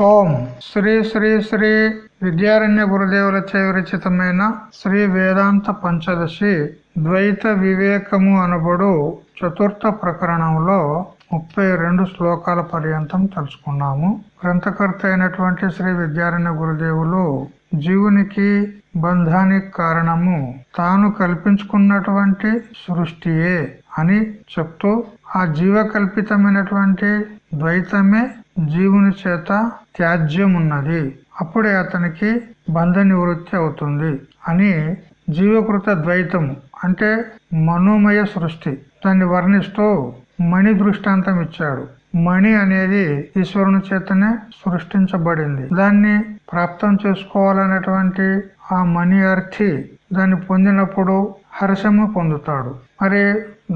ఓం శ్రీ శ్రీ శ్రీ విద్యారణ్య గురుదేవుల విరచితమైన శ్రీ వేదాంత పంచదశి ద్వైత వివేకము అనబడు చతుర్థ ప్రకరణంలో ముప్పై రెండు శ్లోకాల పర్యంతం తెలుసుకున్నాము. గ్రంథకర్త అయినటువంటి శ్రీ విద్యారణ్య గురుదేవులు జీవునికి బంధానికి కారణము తాను కల్పించుకున్నటువంటి సృష్టియే అని చెప్తూ ఆ జీవ కల్పితమైనటువంటి ద్వైతమే జీవుని చేత త్యాజ్యం ఉన్నది అప్పుడే అతనికి బంధ నివృత్తి అవుతుంది. అని జీవకృత ద్వైతము అంటే మనోమయ సృష్టి దాన్ని వర్ణిస్తూ మణి దృష్టాంతం ఇచ్చాడు. మణి అనేది ఈశ్వరుని చేతనే సృష్టించబడింది. దాన్ని ప్రాప్తం చేసుకోవాలనేటువంటి ఆ మణి అర్థి దాన్ని పొందినప్పుడు హర్షము పొందుతాడు. మరి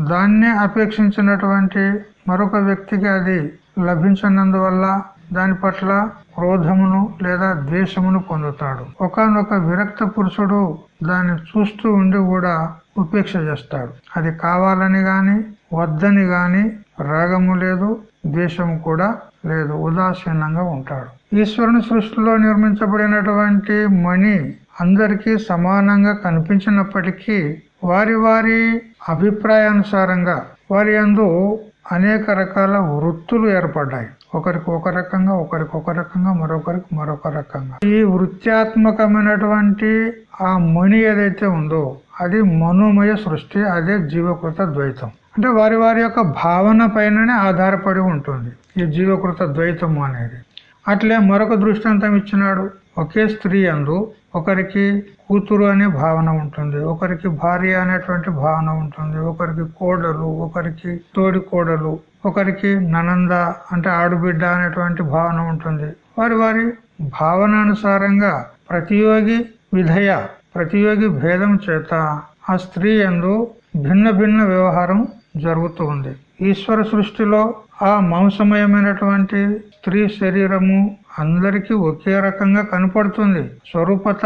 దాన్నే అపేక్షించినటువంటి మరొక వ్యక్తికి అది లభించినందువల్ల దాని పట్ల క్రోధమును లేదా ద్వేషమును పొందుతాడు. ఒకనొక విరక్త పురుషుడు దాన్ని చూస్తూ ఉండి కూడా ఉపేక్ష చేస్తాడు. అది కావాలని గాని వద్దని గాని రాగము లేదు ద్వేషము కూడా లేదు ఉదాసీనంగా ఉంటాడు. ఈశ్వరుని సృష్టిలో నిర్మించబడినటువంటి మణి అందరికీ సమానంగా కనిపించినప్పటికీ వారి వారి అభిప్రాయానుసారంగా వారి అందు అనేక రకాల వృత్తులు ఏర్పడ్డాయి. ఒకరికి ఒక రకంగా ఒకరికి ఒక రకంగా మరొకరికి మరొక రకంగా. ఈ వృత్యాత్మకమైనటువంటి ఆ మణి ఏదైతే ఉందో అది మనోమయ సృష్టి అదే జీవకృత ద్వైతం. అంటే వారి వారి యొక్క భావన పైననే ఆధారపడి ఉంటుంది ఈ జీవకృత ద్వైతము అనేది. అట్లే మరొక దృష్టాంతం ఇచ్చినాడు. ఒకే స్త్రీ అందు ఒకరికి కూతురు అనే భావన ఉంటుంది ఒకరికి భార్య అనేటువంటి భావన ఉంటుంది ఒకరికి కోడలు ఒకరికి తోడి కోడలు ఒకరికి ననంద అంటే ఆడుబిడ్డ అనేటువంటి భావన ఉంటుంది. వారి వారి భావనానుసారంగా ప్రతియోగి విధయ ప్రతియోగి భేదం చేత ఆ స్త్రీ ఎందు భిన్న భిన్న వ్యవహారం జరుగుతూ ఉంది. ఈశ్వర సృష్టిలో ఆ మాంసమయమైనటువంటి స్త్రీ శరీరము అందరికీ ఒకే రకంగా కనపడుతుంది. స్వరూపత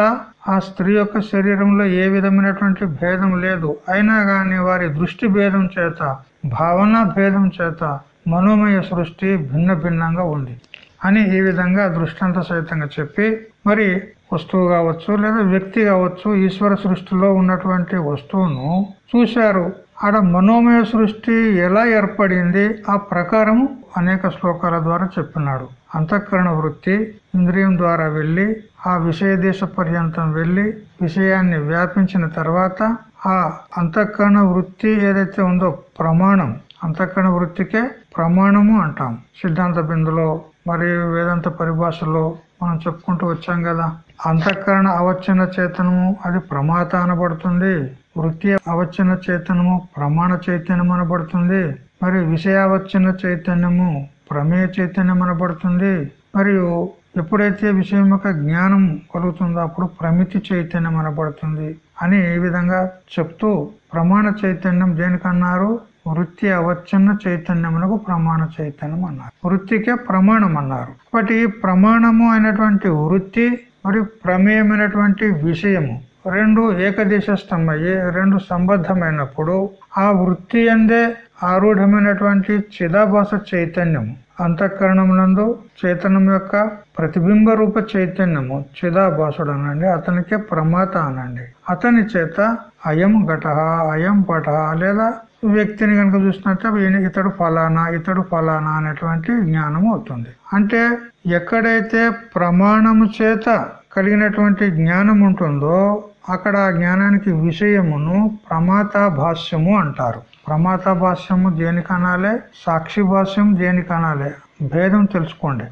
ఆ స్త్రీ యొక్క శరీరంలో ఏ విధమైనటువంటి భేదం లేదు. అయినా గాని వారి దృష్టి భేదం చేత భావన భేదం చేత మనోమయ సృష్టి భిన్న భిన్నంగా ఉంది అని ఈ విధంగా దృష్టాంత సహితంగా చెప్పి మరి వస్తువు కావచ్చు లేదా వ్యక్తి కావచ్చు ఈశ్వర సృష్టిలో ఉన్నటువంటి వస్తువును చూశారు. ఆడ మనోమయ సృష్టి ఎలా ఏర్పడింది ఆ ప్రకారము అనేక శ్లోకాల ద్వారా చెప్పినాడు. అంతఃకరణ వృత్తి ఇంద్రియం ద్వారా వెళ్ళి ఆ విషయ దేశ పర్యంతం వెళ్ళి విషయాన్ని వ్యాపించిన తర్వాత ఆ అంతఃకరణ వృత్తి ఏదైతే ఉందో ప్రమాణం అంతఃకరణ వృత్తికే ప్రమాణము అంటాం. సిద్ధాంత బిందులో మరియు వేదాంత పరిభాషలో మనం చెప్పుకుంటూ వచ్చాం కదా. అంతఃకరణ అవచ్చిన చేతనము అది ప్రమాత అనబడుతుంది. వృత్తి అవచ్చిన చైతన్యము ప్రమాణ చైతన్యం అనబడుతుంది. మరి విషయావచ్చిన చైతన్యము ప్రమేయ చైతన్యం అనబడుతుంది మరియు ఎప్పుడైతే విషయం యొక్క జ్ఞానం కలుగుతుందో అప్పుడు ప్రమితి చైతన్యం అనబడుతుంది అని ఈ విధంగా చెప్తూ ప్రమాణ చైతన్యం దేనికన్నారు? వృత్తి అవచ్ఛన్న చైతన్యమునకు ప్రమాణ చైతన్యం అన్నారు. వృత్తికే ప్రమాణం అన్నారు. కాబట్టి ఈ ప్రమాణము అయినటువంటి వృత్తి మరియు ప్రమేయమైనటువంటి విషయము రెండు ఏకదేశస్థమయ్యి రెండు సంబద్ధమైనప్పుడు ఆ వృత్తి అందే ఆరూఢమైనటువంటి చిదాభాస చైతన్యము అంతఃకరణమునందు చైతన్యం యొక్క ప్రతిబింబ రూప చైతన్యము చిదాభాసుడు అనండి అతనికే ప్రమాత అనండి. అతని చేత అయం ఘట అయం పట లేదా వ్యక్తిని కనుక చూసినట్టే ఇతడు ఫలానా ఇతడు ఫలానా అనేటువంటి జ్ఞానం అవుతుంది. అంటే ఎక్కడైతే ప్రమాణము చేత కలిగినటువంటి జ్ఞానం ఉంటుందో అక్కడ జ్ఞానానికి విషయమును ప్రమాత భాష్యము అంటారు. ప్రమాత భాష్యము దేనికనాలే? సాక్షి భాష్యం దేనికనాలే? భేదం తెలుసుకోండి.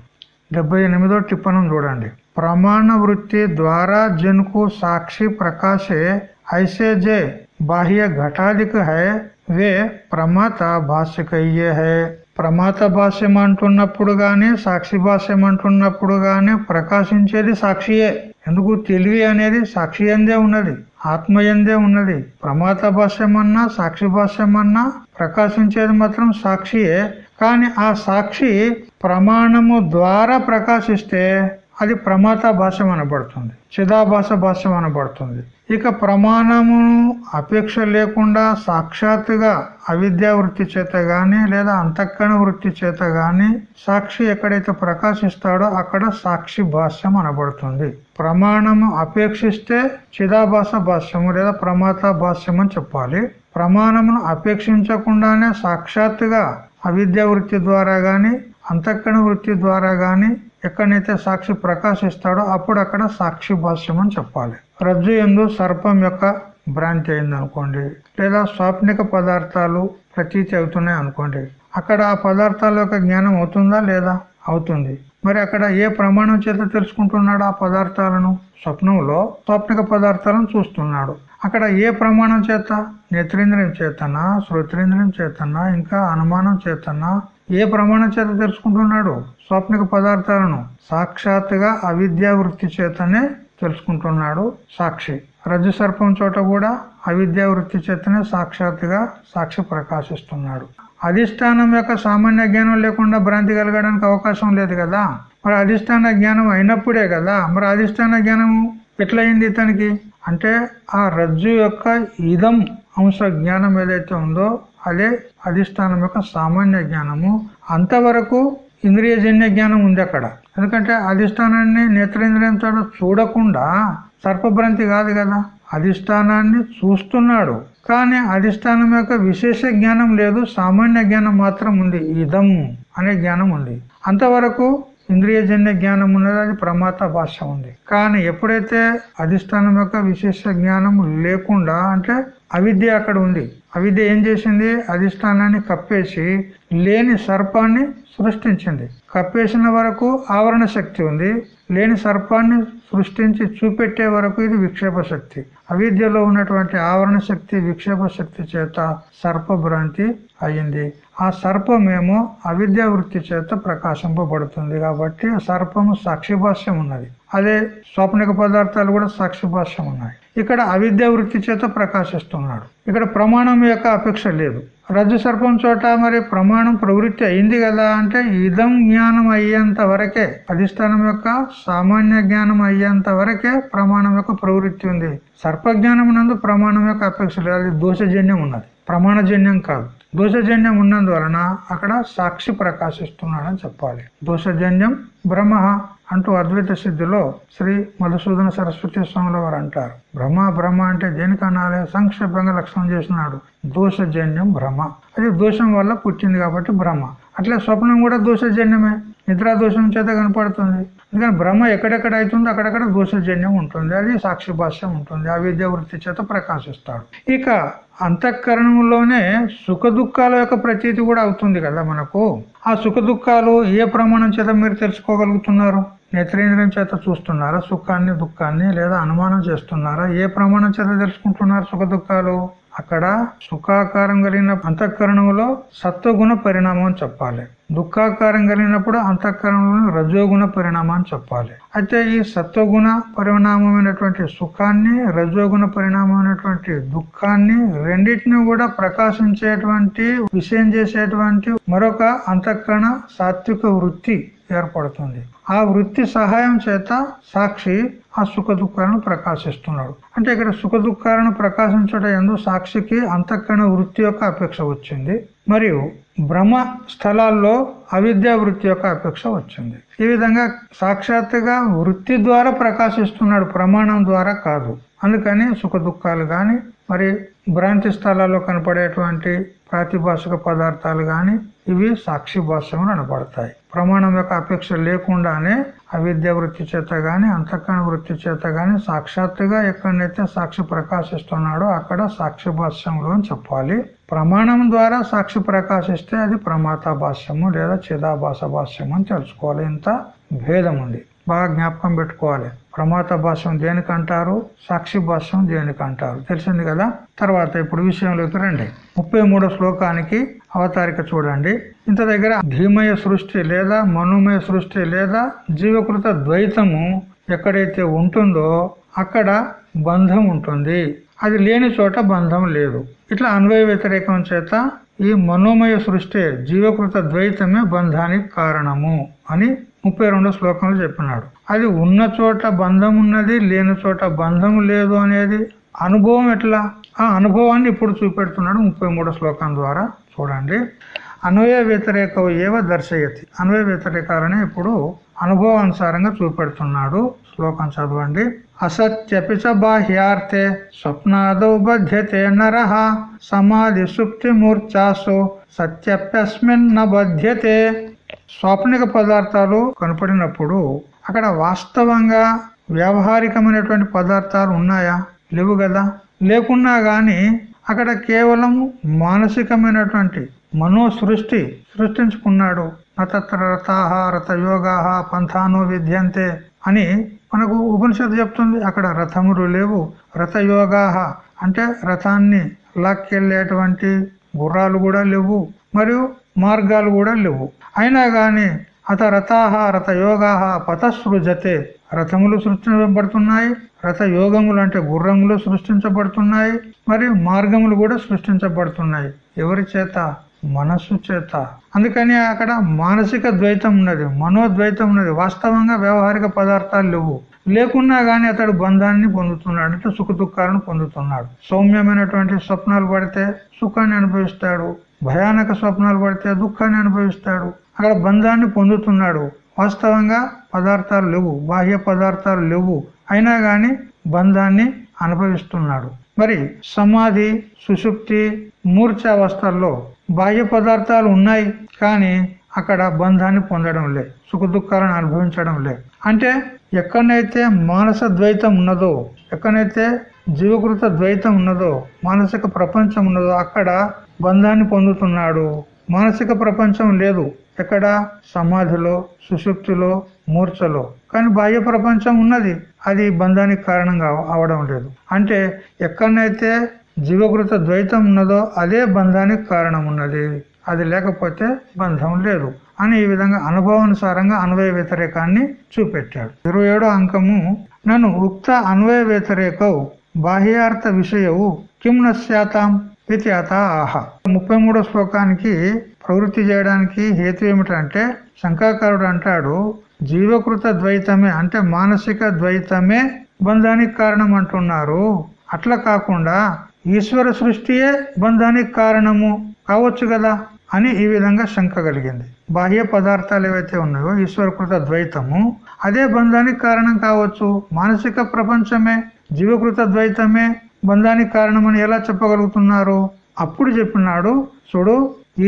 డెబ్బై ఎనిమిదో టిప్పణం చూడండి. ప్రమాణ వృత్తి ద్వారా జన్కు సాక్షి ప్రకాశే ఐసే జే బాహ్య ఘటాధిక హై వే ప్రమాత భాష్యకయ్యే హై. ప్రమాత భాష్యం అంటున్నప్పుడు గాని సాక్షి భాష్యం అంటున్నప్పుడు గాని ప్రకాశించేది సాక్షియే. ఎందుకు తెలివి అనేది సాక్షి ఎందే ఉన్నది ఆత్మ ఎందే ఉన్నది. ప్రమాత భాష్యమన్నా సాక్షి భాష్యమన్నా ప్రకాశించేది మాత్రం సాక్షియే. కానీ ఆ సాక్షి ప్రమాణము ద్వారా ప్రకాశిస్తే అది ప్రమాత భాష్యం అనబడుతుంది చిదాభాష భాష్యం అనబడుతుంది. ఇక ప్రమాణమును అపేక్ష లేకుండా సాక్షాత్తుగా అవిద్యా వృత్తి చేత గాని లేదా అంతఃకరణ వృత్తి చేత గాని సాక్షి ఎక్కడైతే ప్రకాశిస్తాడో అక్కడ సాక్షి భాష్యం అనబడుతుంది. ప్రమాణము అపేక్షిస్తే చిదాభాష భాష్యము లేదా ప్రమాత భాష్యం అని చెప్పాలి. ప్రమాణమును అపేక్షించకుండానే సాక్షాత్తుగా అవిద్యా వృత్తి ద్వారా గాని అంతఃకరణ వృత్తి ద్వారా గాని ఎక్కడైతే సాక్షి ప్రకాశిస్తాడో అప్పుడు అక్కడ సాక్షి భాష్యం అని చెప్పాలి. రజ్జు ఎందు సర్పం యొక్క భ్రాంతి అయింది అనుకోండి లేదా స్వాప్నిక పదార్థాలు ప్రతీతి అవుతున్నాయి అనుకోండి అక్కడ ఆ పదార్థాల యొక్క జ్ఞానం అవుతుందా లేదా? అవుతుంది. మరి అక్కడ ఏ ప్రమాణం చేత తెలుసుకుంటున్నాడు ఆ పదార్థాలను? స్వప్నంలో స్వాప్నిక పదార్థాలను చూస్తున్నాడు. అక్కడ ఏ ప్రమాణం చేత? నేత్రేంద్రియం చేతనా? శ్రోత్రేంద్రియం చేతనా? ఇంకా అనుమానం చేతనా? ఏ ప్రమాణం చేత తెలుసుకుంటున్నాడు? స్వాప్నిక పదార్థాలను సాక్షాత్తుగా అవిద్యా వృత్తి చేతనే తెలుసుకుంటున్నాడు సాక్షి. రజ్జు సర్పం చోట కూడా అవిద్యా వృత్తి చేతనే సాక్షాత్తుగా సాక్షి ప్రకాశిస్తున్నాడు. అధిష్టానం యొక్క సామాన్య జ్ఞానం లేకుండా భ్రాంతి కలగడానికి అవకాశం లేదు కదా? మరి అధిష్టాన జ్ఞానం అయినప్పుడే కదా? మరి అధిష్టాన జ్ఞానం ఎట్లయింది ఇతనికి? అంటే ఆ రజ్జు యొక్క ఇదం అంశ జ్ఞానం ఏదైతే ఉందో అదే అధిష్టానం యొక్క సామాన్య జ్ఞానము. అంతవరకు ఇంద్రియజన్య జ్ఞానం ఉంది అక్కడ. ఎందుకంటే అధిష్టానాన్ని నేత్రేంద్రియంతో చూడకుండా సర్పభ్రంతి కాదు కదా. అధిష్టానాన్ని చూస్తున్నాడు. కానీ అధిష్టానం యొక్క విశేష జ్ఞానం లేదు. సామాన్య జ్ఞానం మాత్రం ఉంది. ఇదం అనే జ్ఞానం ఉంది. అంతవరకు ఇంద్రియజన్య జ్ఞానం ఉన్నది అది ప్రమాత భాష ఉంది. కానీ ఎప్పుడైతే అధిష్టానం యొక్క విశేష జ్ఞానం లేకుండా అంటే అవిద్య అక్కడ ఉంది. అవిద్య ఏం చేసింది? అధిష్టానాన్ని కప్పేసి లేని సర్పాన్ని సృష్టించింది. కప్పేసిన వరకు ఆవరణ శక్తి ఉంది. లేని సర్పాన్ని సృష్టించి చూపెట్టే వరకు ఇది విక్షేప శక్తి అవిద్యలో ఉన్నటువంటి ఆవరణ శక్తి విక్షేప శక్తి చేత సర్పభ్రాంతి అయింది. ఆ సర్పమేమో అవిద్యా వృత్తి చేత ప్రకాశింపబడుతుంది కాబట్టి సర్పము సాక్షిభాష్యం ఉన్నది. అదే స్వప్నిక పదార్థాలు కూడా సాక్షిభాష్యం ఉన్నాయి. ఇక్కడ అవిద్యా వృత్తి చేత ప్రకాశిస్తున్నాడు. ఇక్కడ ప్రమాణం యొక్క అపేక్ష లేదు. రజ్జు సర్పం చోట మరి ప్రమాణం ప్రవృత్తి అయింది కదా అంటే ఇదం జ్ఞానం అయ్యేంత వరకే అధిష్టానం యొక్క సామాన్య జ్ఞానం అయ్యేంత వరకే ప్రమాణం యొక్క ప్రవృత్తి ఉంది. సర్పజ్ఞానం నందు ప్రమాణం యొక్క అపేక్ష లేదు. అది దోషజన్యం ఉన్నది. ప్రమాణజన్యం కాదు. దోషజన్యం ఉన్నందువలన అక్కడ సాక్షి ప్రకాశిస్తున్నాడని చెప్పాలి. దోషజన్యం బ్రహ్మ అంటూ అద్వైత సిద్ధిలో శ్రీ మధుసూదన సరస్వతి స్వాముల వారు అంటారు. బ్రహ్మ భ్రమ అంటే దేనికనాలే సంక్షేపంగా లక్షణం చేస్తున్నాడు దోషజన్యం భ్రమ. అది దోషం వల్ల పుట్టింది కాబట్టి భ్రమ. అట్లా స్వప్నం కూడా దోషజన్యమే. నిద్రా దోషం చేత కనపడుతుంది. అందుకని భ్రమ ఎక్కడెక్కడ అవుతుందో అక్కడక్కడ దోషజన్యం ఉంటుంది. అది సాక్షి భాష్యం ఉంటుంది. ఆ విద్య వృత్తి చేత ప్రకాశిస్తాడు. ఇక అంతఃకరణంలోనే సుఖ దుఃఖాల యొక్క ప్రతీతి కూడా అవుతుంది కదా మనకు. ఆ సుఖ దుఃఖాలు ఏ ప్రమాణం చేత మీరు తెలుసుకోగలుగుతున్నారు? నేత్రేంద్రియం చేత చూస్తున్నారా? సుఖాన్ని దుఃఖాన్ని లేదా అనుమానం చేస్తున్నారా? ఏ ప్రమాణం చేత తెలుసుకుంటున్నారు సుఖ దుఃఖాలు? అక్కడ సుఖాకారం కలిగిన అంతఃకరణంలో సత్వగుణ పరిణామం అని చెప్పాలి. దుఃఖాకారం కలిగినప్పుడు అంతఃకరణంలో రజోగుణ పరిణామం అని చెప్పాలి. అయితే ఈ సత్వగుణ పరిణామమైనటువంటి సుఖాన్ని రజోగుణ పరిణామమైనటువంటి దుఃఖాన్ని రెండింటిని కూడా ప్రకాశించేటువంటి విషయం చేసేటువంటి మరొక అంతఃకరణ సాత్విక వృత్తి ఏర్పడుతుంది. ఆ వృత్తి సహాయం చేత సాక్షి ఆ సుఖ దుఃఖాలను ప్రకాశిస్తున్నాడు. అంటే ఇక్కడ సుఖ దుఃఖాలను ప్రకాశించడం ఎందు సాక్షికి అంతఃకరణ వృత్తి యొక్క అపేక్ష వచ్చింది. మరియు భ్రమ స్థలాల్లో అవిద్యా వృత్తి యొక్క అపేక్ష వచ్చింది. ఈ విధంగా సాక్షాత్తుగా వృత్తి ద్వారా ప్రకాశిస్తున్నాడు ప్రమాణం ద్వారా కాదు. అందుకని సుఖ దుఃఖాలు కానీ మరి భ్రాంతి స్థలాల్లో కనపడేటువంటి ప్రాతిభాషిక పదార్థాలు కానీ ఇవి సాక్షి భాష్యములు అనబడతాయి. ప్రమాణం యొక్క అపేక్ష లేకుండానే అవిద్య వృత్తి చేత గాని అంతఃకరణ వృత్తి చేత గాని సాక్షాత్తుగా ఎక్కడైతే సాక్షి ప్రకాశిస్తున్నాడో అక్కడ సాక్షి భాష్యములు అని చెప్పాలి. ప్రమాణం ద్వారా సాక్షి ప్రకాశిస్తే అది ప్రమాత భాష్యము లేదా చిదాభాష భాష్యము అని తెలుసుకోవాలి. ఇంత భేదం ఉంది. బాగా జ్ఞాపకం పెట్టుకోవాలి. ప్రమాత భాష్యం దేనికంటారు సాక్షి భాష్యం దేనికంటారు తెలిసింది కదా? తర్వాత ఇప్పుడు విషయంలోకి రండి. ముప్పై మూడో శ్లోకానికి అవతారిక చూడండి. ఇంత దగ్గర ధీమయ సృష్టి లేదా మనోమయ సృష్టి లేదా జీవకృత ద్వైతము ఎక్కడైతే ఉంటుందో అక్కడ బంధం ఉంటుంది. అది లేని చోట బంధం లేదు. ఇట్లా అన్వయ వ్యతిరేకం చేత ఈ మనోమయ సృష్టి జీవకృత ద్వైతమే బంధానికి కారణము అని ముప్పై రెండో శ్లోకంలో చెప్పినాడు. అది ఉన్న చోట బంధం ఉన్నది లేని చోట బంధం లేదు అనేది అనుభవం ఎట్లా? ఆ అనుభవాన్ని ఇప్పుడు చూపెడుతున్నాడు ముప్పై మూడో శ్లోకం ద్వారా. చూడండి. అన్వయ వ్యతిరేక ఏవ దర్శయతి. అన్వయ వ్యతిరేకాలని ఇప్పుడు అనుభవానుసారంగా చూపెడుతున్నాడు. శ్లోకం చదవండి. అసత్యపిచ బాహ్యార్థే స్వప్నాదౌ బధ్యతే నర సమాధి సుప్తి మూర్ఛాసు సత్యప్యస్మిన్ బధ్యతే. స్వాప్నిక పదార్థాలు కనపడినప్పుడు అక్కడ వాస్తవంగా వ్యావహారికమైనటువంటి పదార్థాలు ఉన్నాయా? లేవు కదా. లేకున్నా గాని అక్కడ కేవలం మానసికమైనటువంటి మనో సృష్టి సృష్టించుకున్నాడు. నతత్ర రథాహ రథ యోగాహ పంథానో విద్యంతే అని మనకు ఉపనిషత్తు చెప్తుంది. అక్కడ రథములు లేవు. రథయోగాహ అంటే రథాన్ని లాక్కెళ్ళేటువంటి గుర్రాలు కూడా లేవు మరియు మార్గాలు కూడా లేవు. అయినా గాని అత రథాహ రథ యోగాహ పథసృజతే రథములు సృష్టించబడుతున్నాయి. రథ యోగములు అంటే గుర్రములు సృష్టించబడుతున్నాయి మరియు మార్గములు కూడా సృష్టించబడుతున్నాయి. ఎవరి చేత? మనస్సు చేత. అందుకని అక్కడ మానసిక ద్వైతం ఉన్నది మనోద్వైతం ఉన్నది. వాస్తవంగా వ్యవహారిక పదార్థాలు లేవు. లేకున్నా గాని అతడు బంధాన్ని పొందుతున్నాడు అంటే సుఖ దుఃఖాలను పొందుతున్నాడు. సౌమ్యమైనటువంటి స్వప్నాలు పడితే సుఖాన్ని అనుభవిస్తాడు భయానక స్వప్నాలు పడితే దుఃఖాన్ని అనుభవిస్తాడు. అక్కడ బంధాన్ని పొందుతున్నాడు. వాస్తవంగా పదార్థాలు లేవు బాహ్య పదార్థాలు లేవు. అయినా గాని బంధాన్ని అనుభవిస్తున్నాడు. మరి సమాధి సుషుప్తి మూర్ఛావస్థల్లో బాహ్య పదార్థాలు ఉన్నాయి కానీ అక్కడ బంధాన్ని పొందడం లే సుఖ దుఃఖాలను అనుభవించడం లే. అంటే ఎక్కడైతే మానస ద్వైతం ఉన్నదో ఎక్కడైతే జీవకృత ద్వైతం ఉన్నదో మానసిక ప్రపంచం ఉన్నదో అక్కడ బంధాన్ని పొందుతున్నాడు. మానసిక ప్రపంచం లేదు ఎక్కడ? సమాధిలో సుషుప్తిలో మూర్ఛలో. కానీ బాహ్య ప్రపంచం ఉన్నది. అది బంధానికి కారణంగా అవడం లేదు. అంటే ఎక్కడనైతే జీవకృత ద్వైతం ఉన్నదో అదే బంధానికి కారణం ఉన్నది. అది లేకపోతే బంధం లేదు. అని ఈ విధంగా అనుభవానుసారంగా అన్వయ వ్యతిరేకాన్ని చూపెట్టాడు. ఇరవై ఏడో అంకము నన్ను ఉక్త అన్వయ వ్యతిరేకవు బాహ్యార్థ విషయవు కిం నశ్యాతాం? ఇది అత ఆహ. ముప్పై మూడో శ్లోకానికి ప్రవృత్తి చేయడానికి హేతు ఏమిటంటే శంకాకారుడు అంటాడు జీవకృత ద్వైతమే అంటే మానసిక ద్వైతమే బంధానికి కారణం అంటున్నారు. అట్లా కాకుండా ఈశ్వర సృష్టియే బంధానికి కారణము కావచ్చు కదా అని ఈ విధంగా శంక కలిగింది. బాహ్య పదార్థాలు ఏవైతే ఉన్నాయో ఈశ్వరకృత ద్వైతము అదే బంధానికి కారణం కావచ్చు. మానసిక ప్రపంచమే జీవకృత ద్వైతమే బంధానికి కారణమని ఎలా చెప్పగలుగుతున్నారు? అప్పుడు చెప్పినాడు చూడు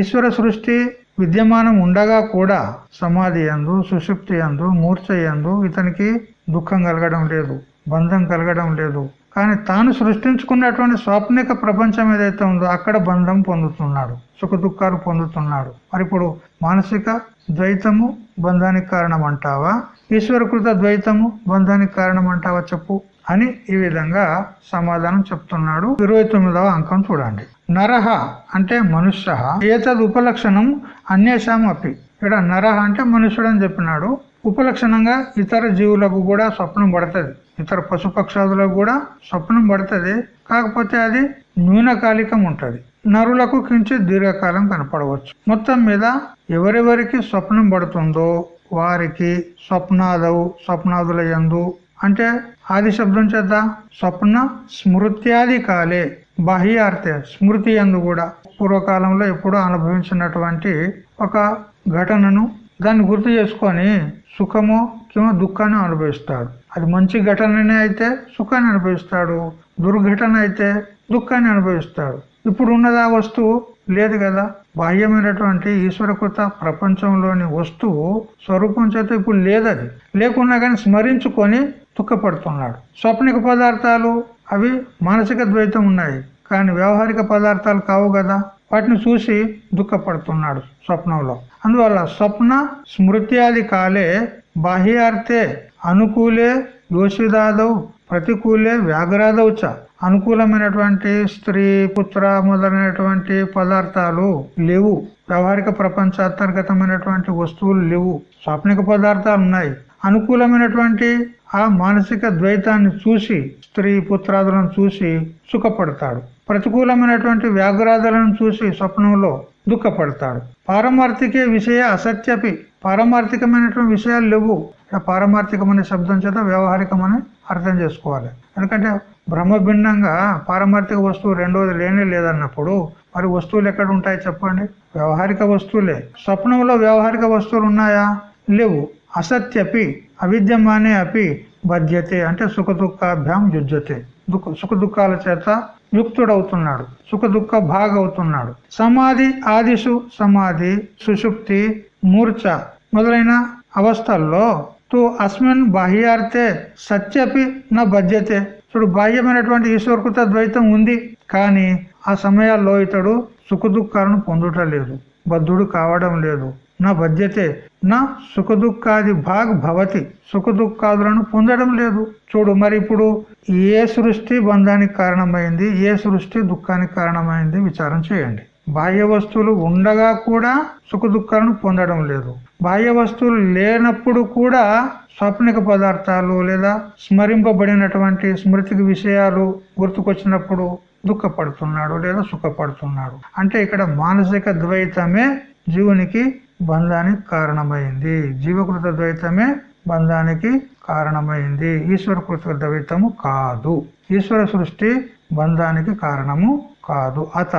ఈశ్వర సృష్టి విద్యమానం ఉండగా కూడా సమాధి ఎందు సుషుప్తి ఎందు మూర్ఛ ఎందు ఇతనికి దుఃఖం కలగడం లేదు బంధం కలగడం లేదు. కానీ తాను సృష్టించుకున్నటువంటి స్వాప్నిక ప్రపంచం ఏదైతే ఉందో అక్కడ బంధం పొందుతున్నాడు సుఖ దుఃఖాలు పొందుతున్నాడు. మరి ఇప్పుడు మానసిక ద్వైతము బంధానికి కారణం అంటావా ఈశ్వరకృత ద్వైతము బంధానికి కారణం అంటావా చెప్పు. అని ఈ విధంగా సమాధానం చెప్తున్నాడు. ఇరవై తొమ్మిదవ అంకం చూడండి. నరహ అంటే మనుష్య. ఏతద్ ఉపలక్షణం అన్యేషాం అపి ఇక్కడ నరహ అంటే మనుష్యుడు అని చెప్పినాడు. ఉపలక్షణంగా ఇతర జీవులకు కూడా స్వప్నం పడుతుంది. ఇతర పశుపక్షాదులకు కూడా స్వప్నం పడుతుంది. కాకపోతే అది న్యూనకాలికం ఉంటుంది. నరులకు కించిత్ దీర్ఘకాలం కనపడవచ్చు. మొత్తం మీద ఎవరెవరికి స్వప్నం పడుతుందో వారికి స్వప్నాదవు స్వప్నాదుల యందు అంటే ఆది శబ్దం చేత స్వప్న స్మృత్యాది కాలే బాహ్యార్థే స్మృతి ఎందు కూడా పూర్వకాలంలో ఎప్పుడో అనుభవించినటువంటి ఒక ఘటనను దాన్ని గుర్తు చేసుకొని సుఖమో కిమో దుఃఖాన్ని అనుభవిస్తాడు. అది మంచి ఘటననే అయితే సుఖాన్ని అనుభవిస్తాడు దుర్ఘటన అయితే దుఃఖాన్ని అనుభవిస్తాడు. ఇప్పుడు ఉన్నదా వస్తువు? లేదు కదా. బాహ్యమైనటువంటి ఈశ్వరకృత ప్రపంచంలోని వస్తువు స్వరూపం చేత ఇప్పుడు లేదది. లేకున్నా కానీ స్మరించుకొని దుఃఖపడుతున్నాడు స్వప్నిక పదార్థాలు అవి మానసిక ద్వైతం ఉన్నాయి. కానీ వ్యవహారిక పదార్థాలు కావు కదా. వాటిని చూసి దుఃఖపడుతున్నాడు స్వప్నంలో. అందువల్ల స్వప్న స్మృత్యాది కాలే బాహ్యార్థే అనుకూలే దోషిదాదవు ప్రతికూలే వ్యాఘ్రాదవుచ. అనుకూలమైనటువంటి స్త్రీ పుత్ర మొదలైనటువంటి పదార్థాలు లేవు. వ్యవహారిక ప్రపంచాంతర్గతమైనటువంటి వస్తువులు లేవు. స్వప్నిక పదార్థాలు ఉన్నాయి. అనుకూలమైనటువంటి ఆ మానసిక ద్వైతాన్ని చూసి స్త్రీ పుత్రాదులను చూసి సుఖపడతాడు. ప్రతికూలమైనటువంటి వ్యాఘ్రాదులను చూసి స్వప్నంలో దుఃఖపడతాడు. పారమార్థికే విషయ అసత్యపి పారమార్థికమైనటువంటి విషయాలు లేవు. పారమార్థికమైన శబ్దం చేత వ్యవహారికమని అర్థం చేసుకోవాలి. ఎందుకంటే బ్రహ్మ భిన్నంగా పారమార్థిక వస్తువు రెండోది లేనే లేదన్నప్పుడు మరి వస్తువులు ఎక్కడ ఉంటాయి చెప్పండి? వ్యవహారిక వస్తువులే. స్వప్నంలో వ్యవహారిక వస్తువులు ఉన్నాయా? లేవు. అసత్యపి అవిద్యమానే అపి బధ్యతే అంటే సుఖ దుఃఖాభ్యాం యుజ్యతే. దుఃఖ సుఖ దుఃఖాల చేత యుక్తుడవుతున్నాడు. సుఖ దుఃఖ భాగవుతున్నాడు. సమాధి ఆదిషు సమాధి సుషుప్తి మూర్ఛ మొదలైన అవస్థల్లో తూ అస్మిన్ బాహ్యార్థే సత్యపి నా బధ్యతే ఇప్పుడు బాహ్యమైనటువంటి ఈశ్వరకృత ద్వైతం ఉంది కానీ ఆ సమయాల్లో ఇతడు సుఖ దుఃఖాలను పొందుట లేదు బద్ధుడు కావడం లేదు. నా బధ్యతే నా సుఖదుఖాది భాగ్ భవతి. సుఖ దుఃఖాదులను పొందడం లేదు. చూడు మరి ఇప్పుడు ఏ సృష్టి బంధానికి కారణమైంది ఏ సృష్టి దుఃఖానికి కారణమైంది విచారం చేయండి. బాహ్య వస్తువులు ఉండగా కూడా సుఖదుఖాలను పొందడం లేదు. బాహ్య వస్తువులు లేనప్పుడు కూడా స్వప్నిక పదార్థాలు లేదా స్మరింపబడినటువంటి స్మృతికి విషయాలు గుర్తుకొచ్చినప్పుడు దుఃఖపడుతున్నాడు లేదా సుఖపడుతున్నాడు. అంటే ఇక్కడ మానసిక ద్వైతమే జీవునికి బంధానికి కారణమైంది. జీవకృత ద్వైతమే బంధానికి కారణమైంది. ఈశ్వరకృత ద్వైతము కాదు. ఈశ్వర సృష్టి బంధానికి కారణము కాదు. అత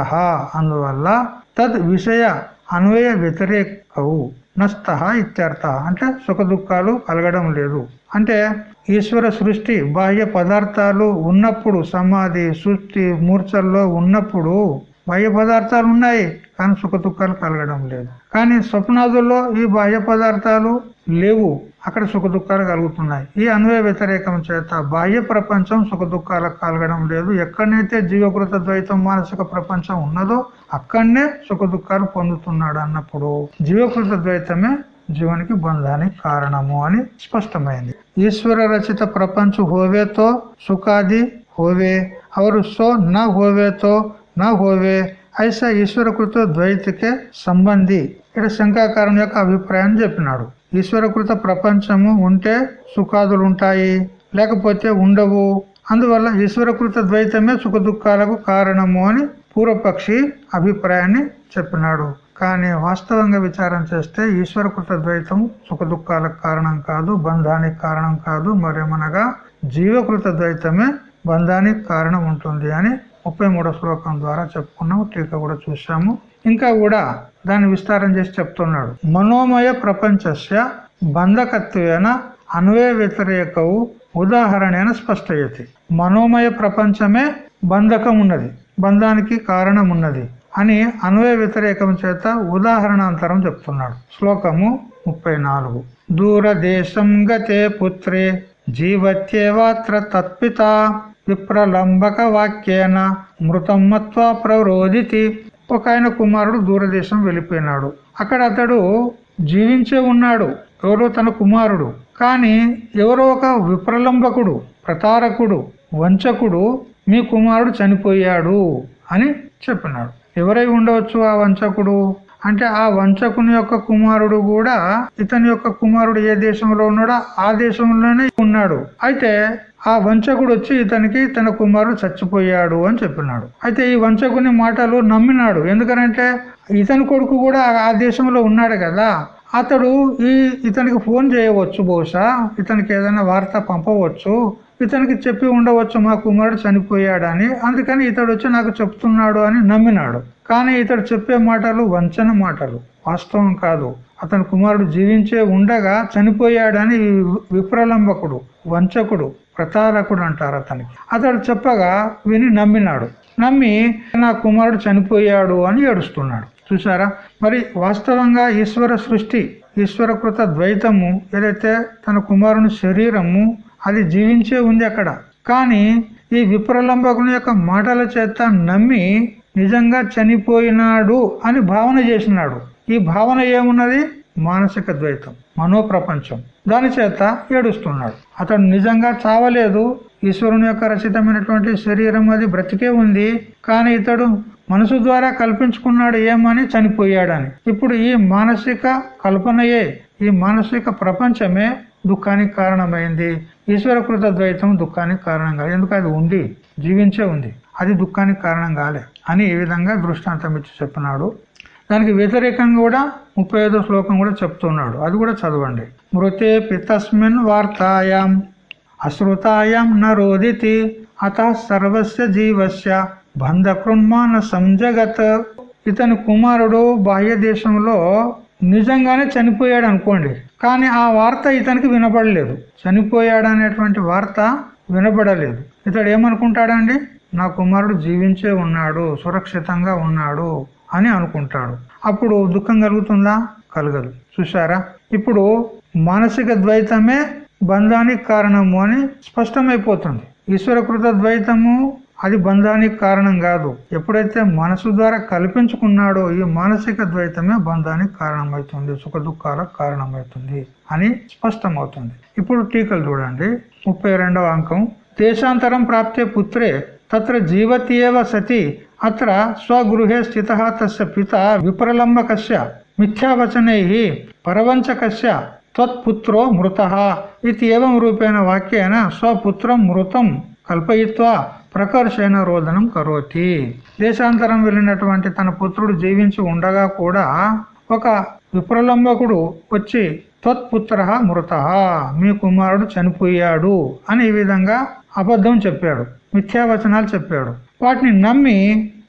అందువల్ల తద్ విషయ అన్వయ వ్యతిరేకవు. నష్ట ఇత్యర్థ. అంటే సుఖ దుఃఖాలు కలగడం లేదు. అంటే ఈశ్వర సృష్టి బాహ్య పదార్థాలు ఉన్నప్పుడు సమాధి సృష్టి మూర్చల్లో ఉన్నప్పుడు బాహ్య పదార్థాలు ఉన్నాయి. కానీ సుఖ దుఃఖాలు కలగడం లేదు. కానీ స్వప్నాదుల్లో ఈ బాహ్య పదార్థాలు లేవు. అక్కడ సుఖ దుఃఖాలు కలుగుతున్నాయి. ఈ అన్వయ వ్యతిరేకం చేత బాహ్య ప్రపంచం సుఖ దుఃఖాలకు కలగడం లేదు. ఎక్కడనైతే జీవకృత ద్వైతం మానసిక ప్రపంచం ఉన్నదో అక్కడనే సుఖ దుఃఖాలు పొందుతున్నాడు అన్నప్పుడు జీవకృత ద్వైతమే జీవనికి బంధానికి కారణము అని స్పష్టమైంది. ఈశ్వర రచిత ప్రపంచ హోవేతో సుఖాది హోవే. అవరు సో నా హోవేతో నా హోవే. అయితే ఈశ్వరకృత ద్వైతకే సంబంధి. ఇక్కడ శంకాకారం యొక్క అభిప్రాయాన్ని చెప్పినాడు. ఈశ్వరకృత ప్రపంచము ఉంటే సుఖాదులు ఉంటాయి లేకపోతే ఉండవు. అందువల్ల ఈశ్వరకృత ద్వైతమే సుఖ దుఃఖాలకు కారణము అని పూర్వపక్షి అభిప్రాయాన్ని చెప్పినాడు. కానీ వాస్తవంగా విచారం చేస్తే ఈశ్వరకృత ద్వైతం సుఖ దుఃఖాలకు కారణం కాదు బంధానికి కారణం కాదు మరేమనగా జీవకృత ద్వైతమే బంధానికి కారణం ఉంటుంది అని ముప్పై మూడో శ్లోకం ద్వారా చెప్పుకున్నాము టీకా కూడా చూసాము ఇంకా కూడా దాన్ని విస్తారం చేసి చెప్తున్నాడు. మనోమయ ప్రపంచస్య బంధకత్వేన అన్వయ వ్యతిరేకవు ఉదాహరణ స్పష్టయతి. మనోమయ ప్రపంచమే బంధకం ఉన్నది బంధానికి కారణం ఉన్నది అని అన్వయ వ్యతిరేకం చేత ఉదాహరణాంతరం చెప్తున్నాడు. శ్లోకము ముప్పై నాలుగు. దూరదేశం గతే పుత్రే జీవత్యేవాత్ర తత్పిత. విప్రలంబక వాక్యేన మృతమ్మత్వ ప్రరోదితి ఒక ఆయన కుమారుడు దూరదేశం వెళ్ళిపోయినాడు. అక్కడ అతడు జీవించే ఉన్నాడు. ఎవరో తన కుమారుడు. కానీ ఎవరో ఒక విప్రలంబకుడు ప్రతారకుడు వంచకుడు మీ కుమారుడు చనిపోయాడు అని చెప్పినాడు. ఎవరై ఉండవచ్చు ఆ వంచకుడు? అంటే ఆ వంచకుని యొక్క కుమారుడు కూడా ఇతని యొక్క కుమారుడు ఏ దేశంలో ఉన్నాడో ఆ దేశంలోనే ఉన్నాడు. అయితే ఆ వంచకుడు వచ్చి ఇతనికి తన కుమారుడు చచ్చిపోయాడు అని చెప్పినాడు. అయితే ఈ వంచకుని మాటలు నమ్మినాడు. ఎందుకనంటే ఇతని కొడుకు కూడా ఆ దేశంలో ఉన్నాడు కదా. అతడు ఈ ఇతనికి ఫోన్ చేయవచ్చు బహుశా. ఇతనికి ఏదైనా వార్త పంపవచ్చు. ఇతనికి చెప్పి ఉండవచ్చు మా కుమారుడు చనిపోయాడని. అందుకని ఇతడు వచ్చి నాకు చెప్తున్నాడు అని నమ్మినాడు. కానీ ఇతడు చెప్పే మాటలు వంచన మాటలు. వాస్తవం కాదు. అతని కుమారుడు జీవించే ఉండగా చనిపోయాడని విప్రలంబకుడు వంచకుడు ప్రతారకుడు అంటారు అతనికి. అతడు చెప్పగా విని నమ్మినాడు. నమ్మి నా కుమారుడు చనిపోయాడు అని ఏడుస్తున్నాడు. చూసారా మరి వాస్తవంగా ఈశ్వర సృష్టి ఈశ్వరకృత ద్వైతము ఏదైతే తన కుమారుని శరీరము అది జీవించే ఉంది అక్కడ. కానీ ఈ విప్రలంబకుని యొక్క మాటల చేత నమ్మి నిజంగా చనిపోయినాడు అని భావన చేసినాడు. ఈ భావన ఏమున్నది? మానసిక ద్వైతం మనోప్రపంచం. దాని చేత ఏడుస్తున్నాడు. అతడు నిజంగా చావలేదు. ఈశ్వరుని యొక్క రచితమైనటువంటి శరీరం అది బ్రతికే ఉంది. కానీ ఇతడు మనసు ద్వారా కల్పించుకున్నాడు ఏమని చనిపోయాడని. ఇప్పుడు ఈ మానసిక కల్పనయే ఈ మానసిక ప్రపంచమే దుఃఖానికి కారణమైంది. ఈశ్వరకృత ద్వైతం దుఃఖానికి కారణం కాదు ఎందుకు? అది ఉండి జీవించే ఉంది. అది దుఃఖానికి కారణం కాలే అని ఈ విధంగా దృష్టాంతం ఇచ్చి చెప్పినాడు. దానికి వ్యతిరేకంగా కూడా ముప్పై ఐదో శ్లోకం కూడా చెప్తున్నాడు. అది కూడా చదవండి. మృతే పితస్మిన్ వార్తాయాం అశ్రుతాయాం నరోదితి అత సర్వస్య జీవస్య బంధకృన్మాన సంజగత్ ఇతని కుమారుడు బాహ్య దేశంలో నిజంగానే చనిపోయాడు అనుకోండి. కానీ ఆ వార్త ఇతనికి వినపడలేదు. చనిపోయాడు అనేటువంటి వార్త వినపడలేదు. ఇతడు ఏమనుకుంటాడండి? నా కుమారుడు జీవించే ఉన్నాడు సురక్షితంగా ఉన్నాడు. అని అనుకుంటాడు. అప్పుడు దుఃఖం కలుగుతుందా? కలగదు. చూసారా ఇప్పుడు మానసిక ద్వైతమే బంధానికి కారణము అని స్పష్టమైపోతుంది. ఈశ్వరకృత ద్వైతము అది బంధానికి కారణం కాదు. ఎప్పుడైతే మనసు ద్వారా కల్పించుకున్నాడో ఈ మానసిక ద్వైతమే బంధానికి కారణమవుతుంది. సుఖ దుఃఖాలకు కారణమవుతుంది అని స్పష్టమవుతుంది. ఇప్పుడు టీకలు చూడండి. ముప్పై అంకం. దేశాంతరం ప్రాప్తే పుత్రే తత్ర జీవతీయవ సతి అత్ర స్వగృహే స్థిత తస్య పిత విప్రలంబకస్య మిథ్యావచనై పరవంచకస్య త్వత్పుత్రో మృత ఇది ఏం రూపేణ వాక్యేన స్వపుత్రం మృతం కల్పయిత్వా ప్రకర్షణ రోదనం కరోతి దేశాంతరం వెళ్ళినటువంటి తన పుత్రుడు జీవించి ఉండగా కూడా ఒక విప్రలంబకుడు వచ్చి త్వత్పుత్ర మృత మీ కుమారుడు చనిపోయాడు అని ఈ విధంగా అబద్ధం చెప్పాడు మిథ్యావచనాలు చెప్పాడు. వాటిని నమ్మి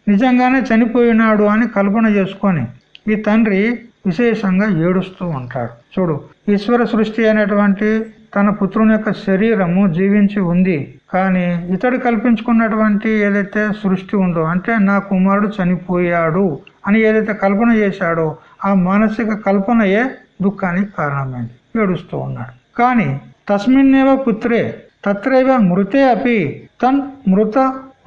నిజంగానే చనిపోయినాడు అని కల్పన చేసుకొని ఈ తండ్రి విశేషంగా ఏడుస్తూ ఉంటాడు. చూడు ఈశ్వర సృష్టి అనేటువంటి తన పుత్రుని యొక్క శరీరము జీవించి ఉంది. కానీ ఇతడు కల్పించుకున్నటువంటి ఏదైతే సృష్టి ఉందో అంటే నా కుమారుడు చనిపోయాడు అని ఏదైతే కల్పన చేశాడో ఆ మానసిక కల్పనయే దుఃఖానికి కారణమైంది. ఏడుస్తూ ఉన్నాడు. కానీ తస్మిన్నేవ పుత్రే తత్రైవ మృతే అపి తన్ మృత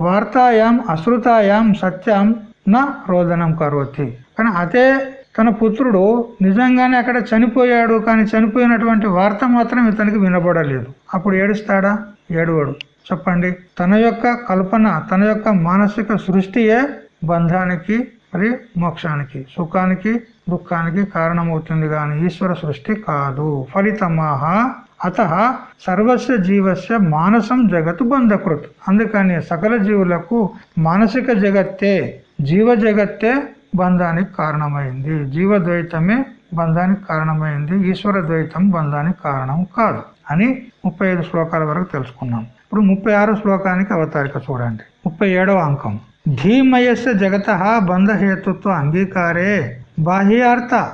వార్తాయాం అశ్రుతాయాం సత్యం నా రోదనం కరోతి. కానీ అదే తన పుత్రుడు నిజంగానే అక్కడ చనిపోయాడు కానీ చనిపోయినటువంటి వార్త మాత్రం ఇతనికి వినబడలేదు. అప్పుడు ఏడుస్తాడా? ఏడువడు. చెప్పండి. తన యొక్క కల్పన తన యొక్క మానసిక సృష్టియే బంధానికి మరి మోక్షానికి సుఖానికి దుఃఖానికి కారణమవుతుంది కానీ ఈశ్వర సృష్టి కాదు. ఫలితమాహ అత సర్వస్వ జీవస్య మానసం జగత్తు బంధకృత్. అందుకని సకల జీవులకు మానసిక జగత్తే జీవ జగత్తే బంధానికి కారణమైంది. జీవద్వైతమే బంధానికి కారణమైంది. ఈశ్వర ద్వైతం బంధానికి కారణం కాదు అని ముప్పై శ్లోకాల వరకు తెలుసుకున్నాం. ఇప్పుడు ముప్పై శ్లోకానికి అవతారిక చూడండి. ముప్పై అంకం. ధీమయస్య జగత బంధహేతుత్వ అంగీకారే బాహ్యార్థ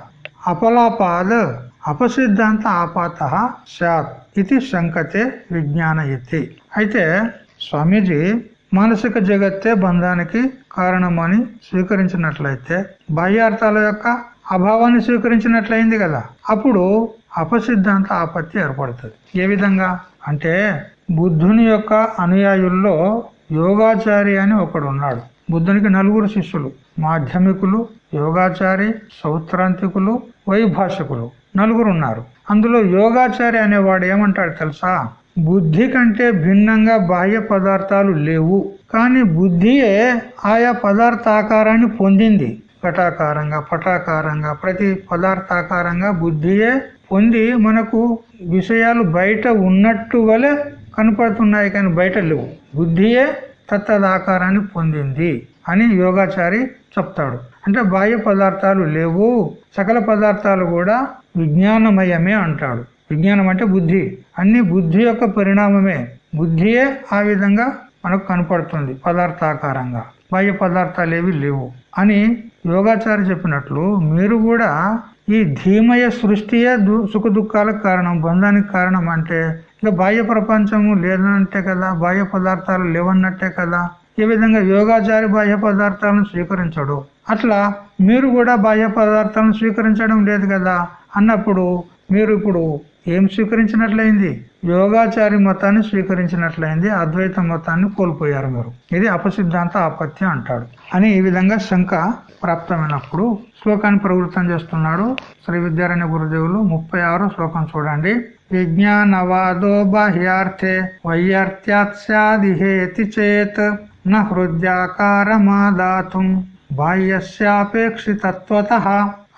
అపలాపాద్ అపసిద్ధాంత ఆపాత శాత్ ఇది శంకతే విజ్ఞాన ఇది అయితే స్వామీజీ మానసిక జగత్తే బంధానికి కారణమని స్వీకరించినట్లయితే బాహ్యార్థాల యొక్క అభావాన్ని స్వీకరించినట్లయింది కదా. అప్పుడు అపసిద్ధాంత ఆపత్తి ఏర్పడుతుంది. ఏ విధంగా? అంటే బుద్ధుని యొక్క అనుయాయుల్లో యోగాచారి అని ఒకడు ఉన్నాడు. బుద్ధునికి నలుగురు శిష్యులు మాధ్యమికులు యోగాచారి సౌత్రాంతికులు వైభాషకులు. నలుగురు ఉన్నారు అందులో యోగాచారి అనేవాడు ఏమంటాడు తెలుసా? బుద్ధి కంటే భిన్నంగా బాహ్య పదార్థాలు లేవు. కానీ బుద్ధియే ఆయా పదార్థాకారాన్ని పొందింది. ఘటాకారంగా పటాకారంగా ప్రతి పదార్థాకారంగా బుద్ధియే పొంది మనకు విషయాలు బయట ఉన్నట్టు వలె కనపడుతున్నాయి కానీ బయట లేవు. బుద్ధియే తత్తదాకారాన్ని పొందింది అని యోగాచారి చెప్తాడు. అంటే బాహ్య పదార్థాలు లేవు సకల పదార్థాలు కూడా విజ్ఞానమయమే అంటాడు. విజ్ఞానం అంటే బుద్ధి. అన్ని బుద్ధి యొక్క పరిణామమే. బుద్ధియే ఆ విధంగా మనకు కనపడుతుంది పదార్థాకారంగా. బాహ్య పదార్థాలు ఏవి లేవు. అని యోగాచారి చెప్పినట్లు మీరు కూడా ఈ ధీమయ సృష్టియే సుఖ దుఃఖాలకు కారణం బంధానికి కారణం అంటే ఇక బాహ్య ప్రపంచము లేదనంటే కదా బాహ్య పదార్థాలు లేవన్నట్టే కదా ఈ విధంగా యోగాచారి బాహ్య పదార్థాలను స్వీకరించడు. అట్లా మీరు కూడా బాహ్య పదార్థాలను స్వీకరించడం లేదు కదా? అన్నప్పుడు మీరు ఇప్పుడు ఏం స్వీకరించినట్లయింది? యోగాచారి మతాన్ని స్వీకరించినట్లయింది. అద్వైత మతాన్ని కోల్పోయారు మీరు. ఇది అపసిద్ధాంత ఆపత్తి అంటాడు. అని ఈ విధంగా శంక ప్రాప్తమైనప్పుడు శ్లోకాన్ని ప్రవృత్తం చేస్తున్నాడు శ్రీ విద్యారాయణ గురుదేవులు. ముప్పై శ్లోకం చూడండి. విజ్ఞానవాదో బాహ్యార్థే వైయార్థ్యాత్సాదిహేతి చేత్. నృద్యాకారమాదాతుం బాహ్యస్యాపేక్షితత్వత.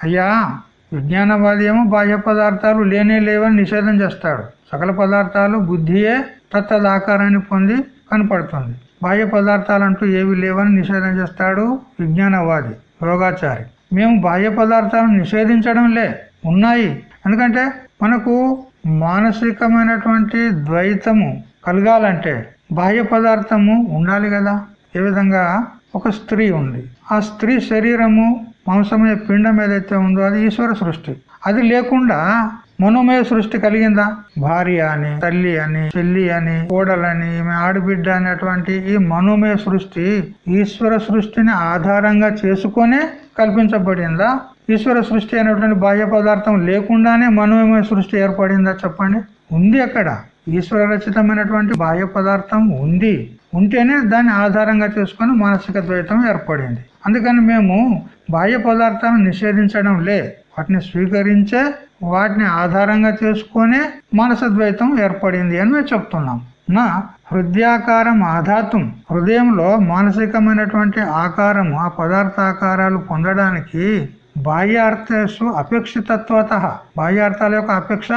అయ్యా విజ్ఞానవాది ఏమో బాహ్య పదార్థాలు లేనే లేవని నిషేధం చేస్తాడు. సకల పదార్థాలు బుద్ధియే తత్తదాకారాన్ని పొంది కనపడుతుంది. బాహ్య పదార్థాలు అంటూ ఏవి లేవని నిషేధం చేస్తాడు విజ్ఞానవాది యోగాచారి. మేము బాహ్య పదార్థాలను నిషేధించడం లే ఉన్నాయి. ఎందుకంటే మనకు మానసికమైనటువంటి ద్వైతము కలగాలంటే బాహ్య పదార్థము ఉండాలి కదా? ఏ విధంగా? ఒక స్త్రీ ఉంది. ఆ స్త్రీ శరీరము మాంసమయ పిండం ఏదైతే ఉందో అది ఈశ్వర సృష్టి. అది లేకుండా మనోమయ సృష్టి కలిగిందా? భార్య అని తల్లి అని చెల్లి అని కోడలని ఆడబిడ్డ అనేటువంటి ఈ మనోమయ సృష్టి ఈశ్వర సృష్టిని ఆధారంగా చేసుకునే కల్పించబడిందా? ఈశ్వర సృష్టి అనేటువంటి బాహ్య పదార్థం లేకుండానే మనోమయ సృష్టి ఏర్పడిందా చెప్పండి? ఉంది అక్కడ. ఈశ్వర రచితమైనటువంటి బాహ్య పదార్థం ఉంది. ఉంటేనే దాన్ని ఆధారంగా చేసుకుని మానసిక ద్వైతం ఏర్పడింది. అందుకని మేము బాహ్య పదార్థాలను నిషేధించడం లే. వాటిని స్వీకరించే వాటిని ఆధారంగా చేసుకునే మానస ద్వైతం ఏర్పడింది అని మేము చెప్తున్నాం. నా హృదయాకారం ఆధాతం హృదయంలో మానసికమైనటువంటి ఆకారము ఆ పదార్థాకారాలు పొందడానికి బాహ్యార్థేసు అపేక్షితత్వత. బాహ్యార్థాల యొక్క అపేక్ష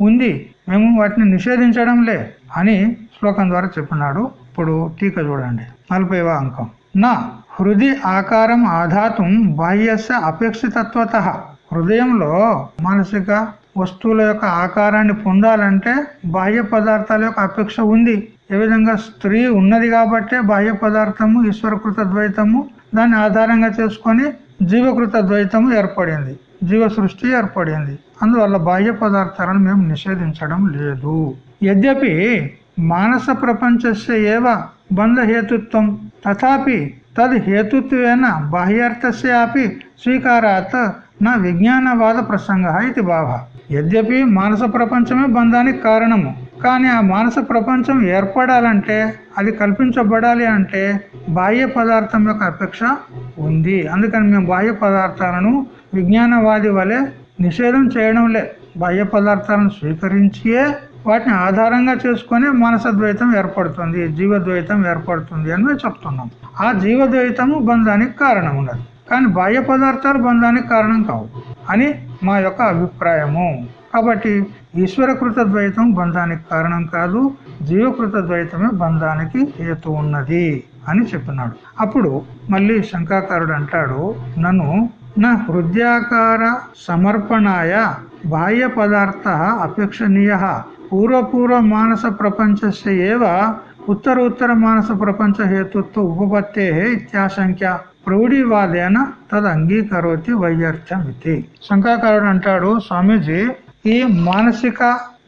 ఉంది. మేము వాటిని నిషేధించడం లే అని శ్లోకం ద్వారా చెప్పినాడు. ఇప్పుడు టీక చూడండి. నలభైవ అంకం. నా హృది ఆకారం ఆధాతం బాహ్యస్య అపేక్షితత్వత. హృదయంలో మానసిక వస్తువుల యొక్క ఆకారాన్ని పొందాలంటే బాహ్య పదార్థాల యొక్క అపేక్ష ఉంది. ఏ విధంగా స్త్రీ ఉన్నది కాబట్టే బాహ్య పదార్థము ఈశ్వరకృత ద్వైతము దాన్ని ఆధారంగా చేసుకొని జీవకృత ద్వైతము ఏర్పడింది. జీవ సృష్టి ఏర్పడింది. అందువల్ల బాహ్య పదార్థాలను మేము నిషేధించడం లేదు. యద్యపి మానస ప్రపంచస్య ఏవ బంధహేతుత్వం తథాపి తద్ హేతుత్వేన బాహ్యార్థస్యాపి స్వీకారాత్ నా విజ్ఞానవాద ప్రసంగ ఇది భావ. యద్యపి మానస ప్రపంచమే బంధానికి కారణము. కానీ ఆ మానస ప్రపంచం ఏర్పడాలంటే అది కల్పించబడాలి అంటే బాహ్య పదార్థం యొక్క అపేక్ష ఉంది. అందుకని మేము బాహ్య పదార్థాలను విజ్ఞానవాది వలె నిషేధం చేయడంలే. బాహ్య పదార్థాలను స్వీకరించియే వాటిని ఆధారంగా చేసుకుని మనసద్వైతం ఏర్పడుతుంది జీవద్వైతం ఏర్పడుతుంది అని మేము చెప్తున్నాం. ఆ జీవద్వైతము బంధానికి కారణం ఉన్నది కానీ బాహ్య పదార్థాలు బంధానికి కారణం కావు అని మా యొక్క అభిప్రాయము. కాబట్టి ఈశ్వరకృత ద్వైతం బంధానికి కారణం కాదు జీవకృత ద్వైతమే బంధానికి హేతు ఉన్నది అని చెప్పినాడు. అప్పుడు మళ్ళీ శంకాకారుడు అంటాడు నన్ను నా హృదయాకార సమర్పణాయ బాహ్య పదార్థ అపేక్షణీయ పూర్వపూర్వ మానస ప్రపంచస్య ఏవ ఉత్తర ఉత్తర మానస ప్రపంచ హేతుత్వ ఉపపత్తే ఇత్యాశంక్య ప్రౌఢివాదేన తద్ అంగీకరోతి వైయర్థ్యం ఇది శంకాకారుడు అంటాడు స్వామీజీ ఈ మానసిక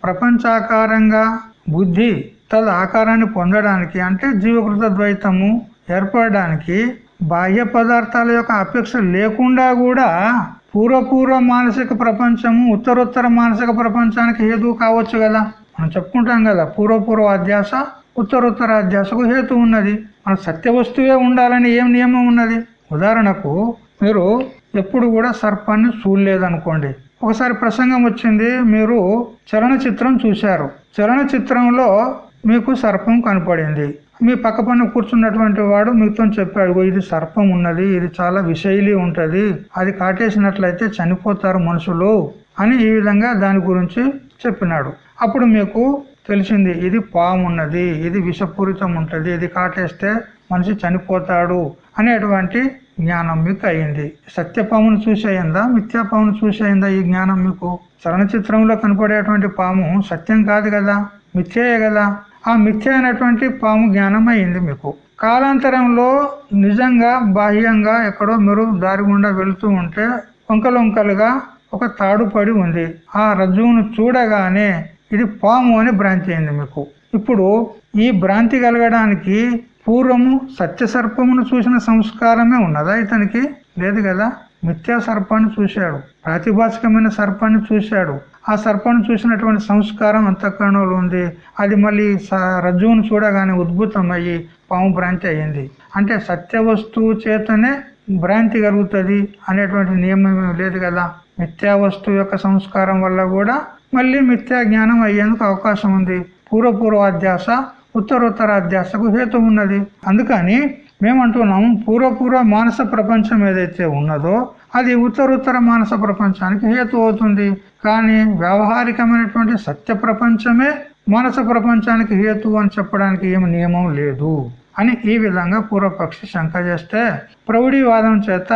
ప్రపంచాకారంగా బుద్ధి తద్ ఆకారాన్ని పొందడానికి అంటే జీవకృత ద్వైతము ఏర్పడడానికి బాహ్య పదార్థాల యొక్క అపేక్ష లేకుండా కూడా పూర్వపూర్వ మానసిక ప్రపంచము ఉత్తరోత్తర మానసిక ప్రపంచానికి హేతు కావచ్చు కదా. మనం చెప్పుకుంటాం కదా పూర్వపూర్వ అధ్యాస ఉత్తరోత్తర అధ్యాసకు హేతు ఉన్నది. మన సత్య వస్తువే ఉండాలని ఏం నియమం ఉన్నది? ఉదాహరణకు మీరు ఎప్పుడు కూడా సర్పాన్ని చూడలేదనుకోండి. ఒకసారి ప్రసంగం వచ్చింది మీరు చలనచిత్రం చూశారు. చలనచిత్రంలో మీకు సర్పం కనపడింది. మీ పక్క పైన కూర్చున్నటువంటి వాడు మీతో చెప్పాడు ఇది సర్పం ఉన్నది ఇది చాలా విషైలి ఉంటది అది కాటేసినట్లయితే చనిపోతారు మనుషులు అని ఈ విధంగా దాని గురించి చెప్పినాడు. అప్పుడు మీకు తెలిసింది ఇది పాము ఉన్నది ఇది విషపూరితం ఉంటది ఇది కాటేస్తే మనిషి చనిపోతాడు అనేటువంటి జ్ఞానం మీకు అయింది. సత్యపామును చూసేయిందా మిథ్యాపామును చూసేయిందా ఈ జ్ఞానం మీకు? చలనచిత్రంలో కనపడేటువంటి పాము సత్యం కాదు కదా మిథ్యయే కదా? ఆ మిథ్య అయినటువంటి పాము జ్ఞానం అయింది మీకు. కాలాంతరంలో నిజంగా బాహ్యంగా ఎక్కడో మీరు దారి గుండా వెళుతూ ఉంటే వంకలొంకలుగా ఒక తాడు పడి ఉంది. ఆ రజ్జువును చూడగానే ఇది పాము అని భ్రాంతి అయింది మీకు. ఇప్పుడు ఈ భ్రాంతి కలగడానికి పూర్వము సత్యసర్పమును చూసిన సంస్కారమే ఉన్నదా ఇతనికి? లేదు కదా? మిథ్యా సర్పాన్ని చూశాడు. ప్రాతిభాషికమైన సర్పాన్ని చూశాడు. ఆ సర్పాన్ని చూసినటువంటి సంస్కారం అంతఃకరణలో ఉంది. అది మళ్ళీ రజ్జువును చూడగానే ఉద్భుతమయ్యి పాము భ్రాంతి అయ్యింది. అంటే సత్య వస్తువు చేతనే భ్రాంతి కలుగుతుంది అనేటువంటి నియమం లేదు కదా. మిథ్యా వస్తువు యొక్క సంస్కారం వల్ల కూడా మళ్ళీ మిథ్యా జ్ఞానం అయ్యేందుకు అవకాశం ఉంది. పూర్వపూర్వ ఉత్తరోత్తరాధ్యాసకు హేతు ఉన్నది. అందుకని మేమంటున్నాము పూర్వపూర్వ మానస ప్రపంచం ఏదైతే ఉన్నదో అది ఉత్తరోత్తర మానస ప్రపంచానికి హేతు అవుతుంది. కానీ వ్యావహారికమైనటువంటి సత్య ప్రపంచమే మానస ప్రపంచానికి హేతు అని చెప్పడానికి ఏమి నియమం లేదు అని ఈ విధంగా పూర్వపక్షి శంక చేస్తే ప్రౌఢీవాదం చేత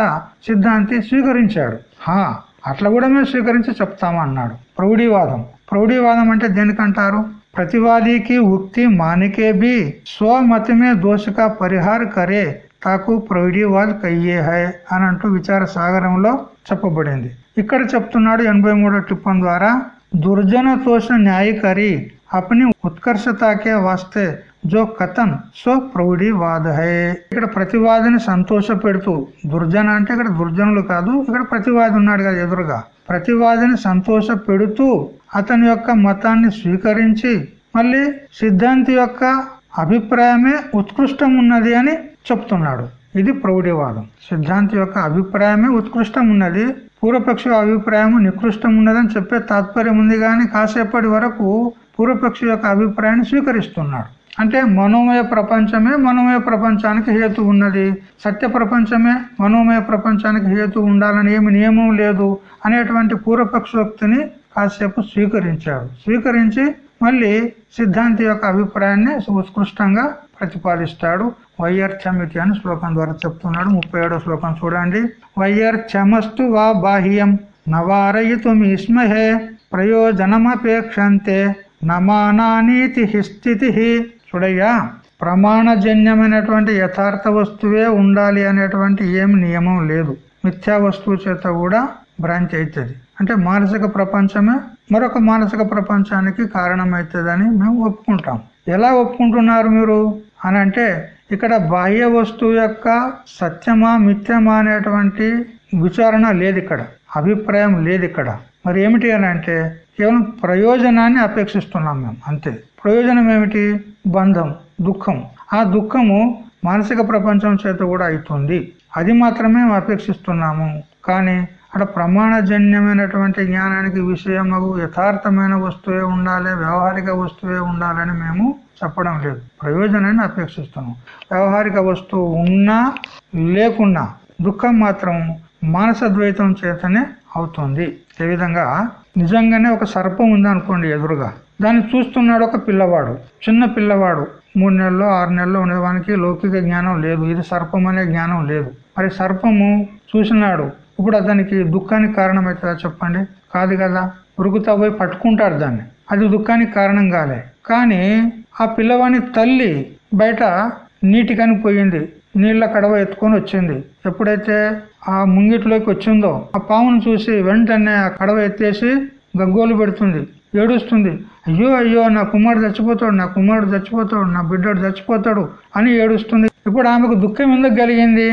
సిద్ధాంతి స్వీకరించాడు హా అట్లా కూడా మేము స్వీకరించి చెప్తామన్నాడు ప్రౌఢీవాదం. ప్రౌఢీవాదం అంటే దేనికంటారు? ప్రతివాదికి ఉక్తి మానికే బి. స్వమతమే దోషక పరిహార కరే తాకు ప్రౌఢీవాద్ కయ్యే హై అని అంటూ విచార సాగరంలో చెప్పబడింది. ఇక్కడ చెప్తున్నాడు ఎనభై మూడో టిప్పం ద్వారా దుర్జన తోష న్యాయకరి అపని ఉత్కర్షతాకే వాస్తే జో కథన్ సో ప్రౌఢీవాద హై. ఇక్కడ ప్రతివాదిని సంతోష పెడుతూ దుర్జన అంటే ఇక్కడ దుర్జనులు కాదు ఇక్కడ ప్రతివాది ఉన్నాడు కదా ఎదురుగా. ప్రతివాదిని సంతోష పెడుతూ అతని యొక్క మతాన్ని స్వీకరించి మళ్ళీ సిద్ధాంతి యొక్క అభిప్రాయమే ఉత్కృష్టం ఉన్నది అని చెప్తున్నాడు. ఇది ప్రౌఢివాదం. సిద్ధాంతి యొక్క అభిప్రాయమే ఉత్కృష్టం ఉన్నది పూర్వపక్ష అభిప్రాయం నికృష్టం ఉన్నదని చెప్పే తాత్పర్యం ఉంది కానీ కాసేపటి వరకు పూర్వపక్ష యొక్క అభిప్రాయాన్ని స్వీకరిస్తున్నాడు. అంటే మనోమయ ప్రపంచమే మనోమయ ప్రపంచానికి హేతు ఉన్నది. సత్య ప్రపంచమే మనోమయ ప్రపంచానికి హేతు ఉండాలని ఏమి నియమం లేదు అనేటువంటి పూర్వపక్షోక్తిని కాసేపు స్వీకరించాడు స్వీకరించి మళ్ళీ సిద్ధాంతి యొక్క అభిప్రాయాన్ని ఉత్కృష్టంగా ప్రతిపాదిస్తాడు. వైయర్చమితి అని శ్లోకం ద్వారా చెప్తున్నాడు. ముప్పై ఏడో శ్లోకం చూడండి. వైయర్చమస్తు వా బాహ్యం నవారయితుమిస్మహే ప్రయోజనమపేక్షంతే నమానానీతి స్థితి చూడయ్యా ప్రమాణజన్యమైనటువంటి యథార్థ వస్తువే ఉండాలి అనేటువంటి ఏం నియమం లేదు. మిథ్యా వస్తువు చేత కూడా బ్రాంచ్ అవుతుంది. అంటే మానసిక ప్రపంచమే మరొక మానసిక ప్రపంచానికి కారణమవుతుందని మేము ఒప్పుకుంటాం. ఎలా ఒప్పుకుంటున్నారు మీరు? అని అంటే ఇక్కడ బాహ్య వస్తువు యొక్క సత్యమా మిథ్యమా అనేటువంటి విచారణ లేదు ఇక్కడ అభిప్రాయం లేదు ఇక్కడ మరి ఏమిటి అని అంటే కేవలం ప్రయోజనాన్ని అపేక్షిస్తున్నాం మేము అంతే. ప్రయోజనం ఏమిటి? బంధం దుఃఖం. ఆ దుఃఖము మానసిక ప్రపంచం చేత కూడా అవుతుంది. అది మాత్రమే అపేక్షిస్తున్నాము. కానీ అక్కడ ప్రమాణజన్యమైనటువంటి జ్ఞానానికి విషయము యథార్థమైన వస్తువే ఉండాలి వ్యవహారిక వస్తువే ఉండాలని మేము చెప్పడం లేదు. ప్రయోజనాన్ని అపేక్షిస్తున్నాం వ్యవహారిక వస్తువు ఉన్నా లేకున్నా దుఃఖం మాత్రం మానస ద్వైతం చేతనే అవుతుంది. ఏ విధంగా? నిజంగానే ఒక సర్పం ఉందనుకోండి ఎదురుగా. దాన్ని చూస్తున్నాడు ఒక పిల్లవాడు. చిన్న పిల్లవాడు. మూడు నెలలు ఆరు నెలలు ఉండేవానికి లౌకిక జ్ఞానం లేదు. ఇది సర్పం అనే జ్ఞానం లేదు. మరి సర్పము చూసినాడు. ఇప్పుడు అతనికి దుఃఖానికి కారణమవుతుందా చెప్పండి? కాదు కదా. ఉరుకుతా పోయి పట్టుకుంటాడు దాన్ని. అది దుఃఖానికి కారణం కాలే. కానీ ఆ పిల్లవాని తల్లి బయట నీటికని పోయింది. నీళ్ళ కడవ ఎత్తుకొని వచ్చింది. ఎప్పుడైతే ఆ ముంగిట్లోకి వచ్చిందో ఆ పామును చూసి వెంటనే ఆ కడవ ఎత్తేసి గగ్గోలు పెడుతుంది ఏడుస్తుంది. అయ్యో అయ్యో నా కుమారుడు చచ్చిపోతాడు నా కుమారుడు చచ్చిపోతాడు నా బిడ్డడు చచ్చిపోతాడు అని ఏడుస్తుంది. ఇప్పుడు ఆమెకు దుఃఖం ఎందుకు కలిగింది?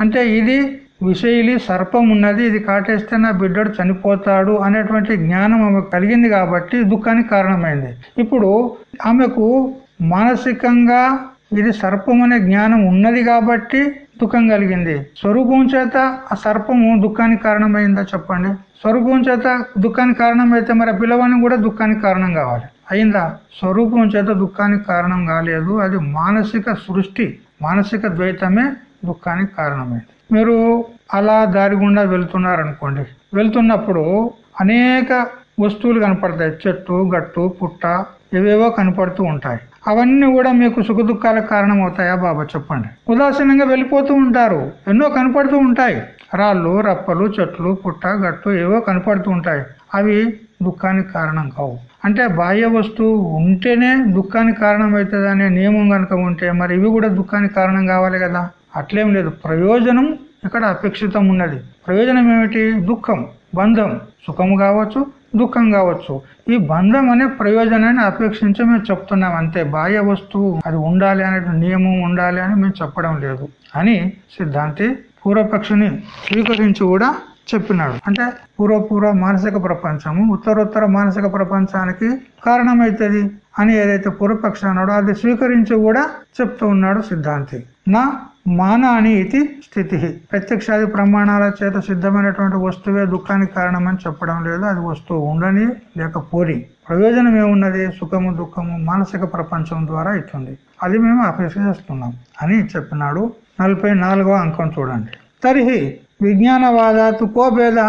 అంటే ఇది విషయిలి సర్పం ఉన్నది ఇది కాటేస్తే నా బిడ్డడు చనిపోతాడు అనేటువంటి జ్ఞానం ఆమెకు కలిగింది కాబట్టి దుఃఖానికి కారణమైంది. ఇప్పుడు ఆమెకు మానసికంగా ఇది సర్పం అనే జ్ఞానం ఉన్నది కాబట్టి దుఃఖం కలిగింది. స్వరూపం చేత ఆ సర్పము దుఃఖానికి కారణమైందా చెప్పండి? స్వరూపం చేత దుఃఖానికి కారణమైతే మరి పిల్లవానికి కూడా దుఃఖానికి కారణం కావాలి. అయిందా? స్వరూపం చేత దుఃఖానికి కారణం కాలేదు. అది మానసిక సృష్టి మానసిక ద్వైతమే దుఃఖానికి కారణమైంది. మీరు అలా దారి గుండా వెళ్తున్నారు అనుకోండి వెళ్తున్నప్పుడు అనేక వస్తువులు కనపడతాయి. చెట్టు గట్టు పుట్ట ఇవేవో కనపడుతూ ఉంటాయి. అవన్నీ కూడా మీకు సుఖ దుఃఖాలకు కారణమవుతాయా బాబా చెప్పండి. ఉదాసీనంగా వెళ్ళిపోతూ ఉంటారు. ఎన్నో కనపడుతూ ఉంటాయి. రాళ్ళు రప్పలు చెట్లు పుట్ట గట్టు ఏవో కనపడుతూ ఉంటాయి. అవి దుఃఖానికి కారణం కావు. అంటే బాహ్య వస్తువు ఉంటేనే దుఃఖానికి కారణం అవుతుంది అనే నియమం కనుక ఉంటే మరి ఇవి కూడా దుఃఖానికి కారణం కావాలి కదా. అట్లేం లేదు. ప్రయోజనం ఇక్కడ అపేక్షితం ఉన్నది. ప్రయోజనం ఏమిటి? దుఃఖం బంధం. సుఖం కావచ్చు దుఃఖం కావచ్చు. ఈ బంధం అనే ప్రయోజనాన్ని అపేక్షించి మేము చెప్తున్నాం. అంతే. బాహ్య వస్తువు అది ఉండాలి అనే నియమం ఉండాలి అని మేము చెప్పడం లేదు. అని సిద్ధాంతి పూర్వపక్షిని స్వీకరించి కూడా చెప్పినాడు. అంటే పూర్వపూర్వ మానసిక ప్రపంచము ఉత్తరోత్తర మానసిక ప్రపంచానికి కారణమైతుంది అని ఏదైతే పూర్వపక్ష అన్నాడో అది స్వీకరించి కూడా చెప్తూ ఉన్నాడు సిద్ధాంతి. నా మాన అని ఇది స్థితి. ప్రత్యక్షాది ప్రమాణాల చేత సిద్ధమైనటువంటి వస్తువే దుఃఖానికి కారణమని చెప్పడం లేదు. అది వస్తువు ఉండని లేక పోరి ప్రయోజనం ఏమున్నది? సుఖము దుఃఖము మానసిక ప్రపంచం ద్వారా ఇస్తుంది. అది మేము అపేక్షిస్తున్నాం అని చెప్పినాడు. నలభై నాలుగవ అంకం చూడండి. తర్హి విజ్ఞానవాదాతు కో భేద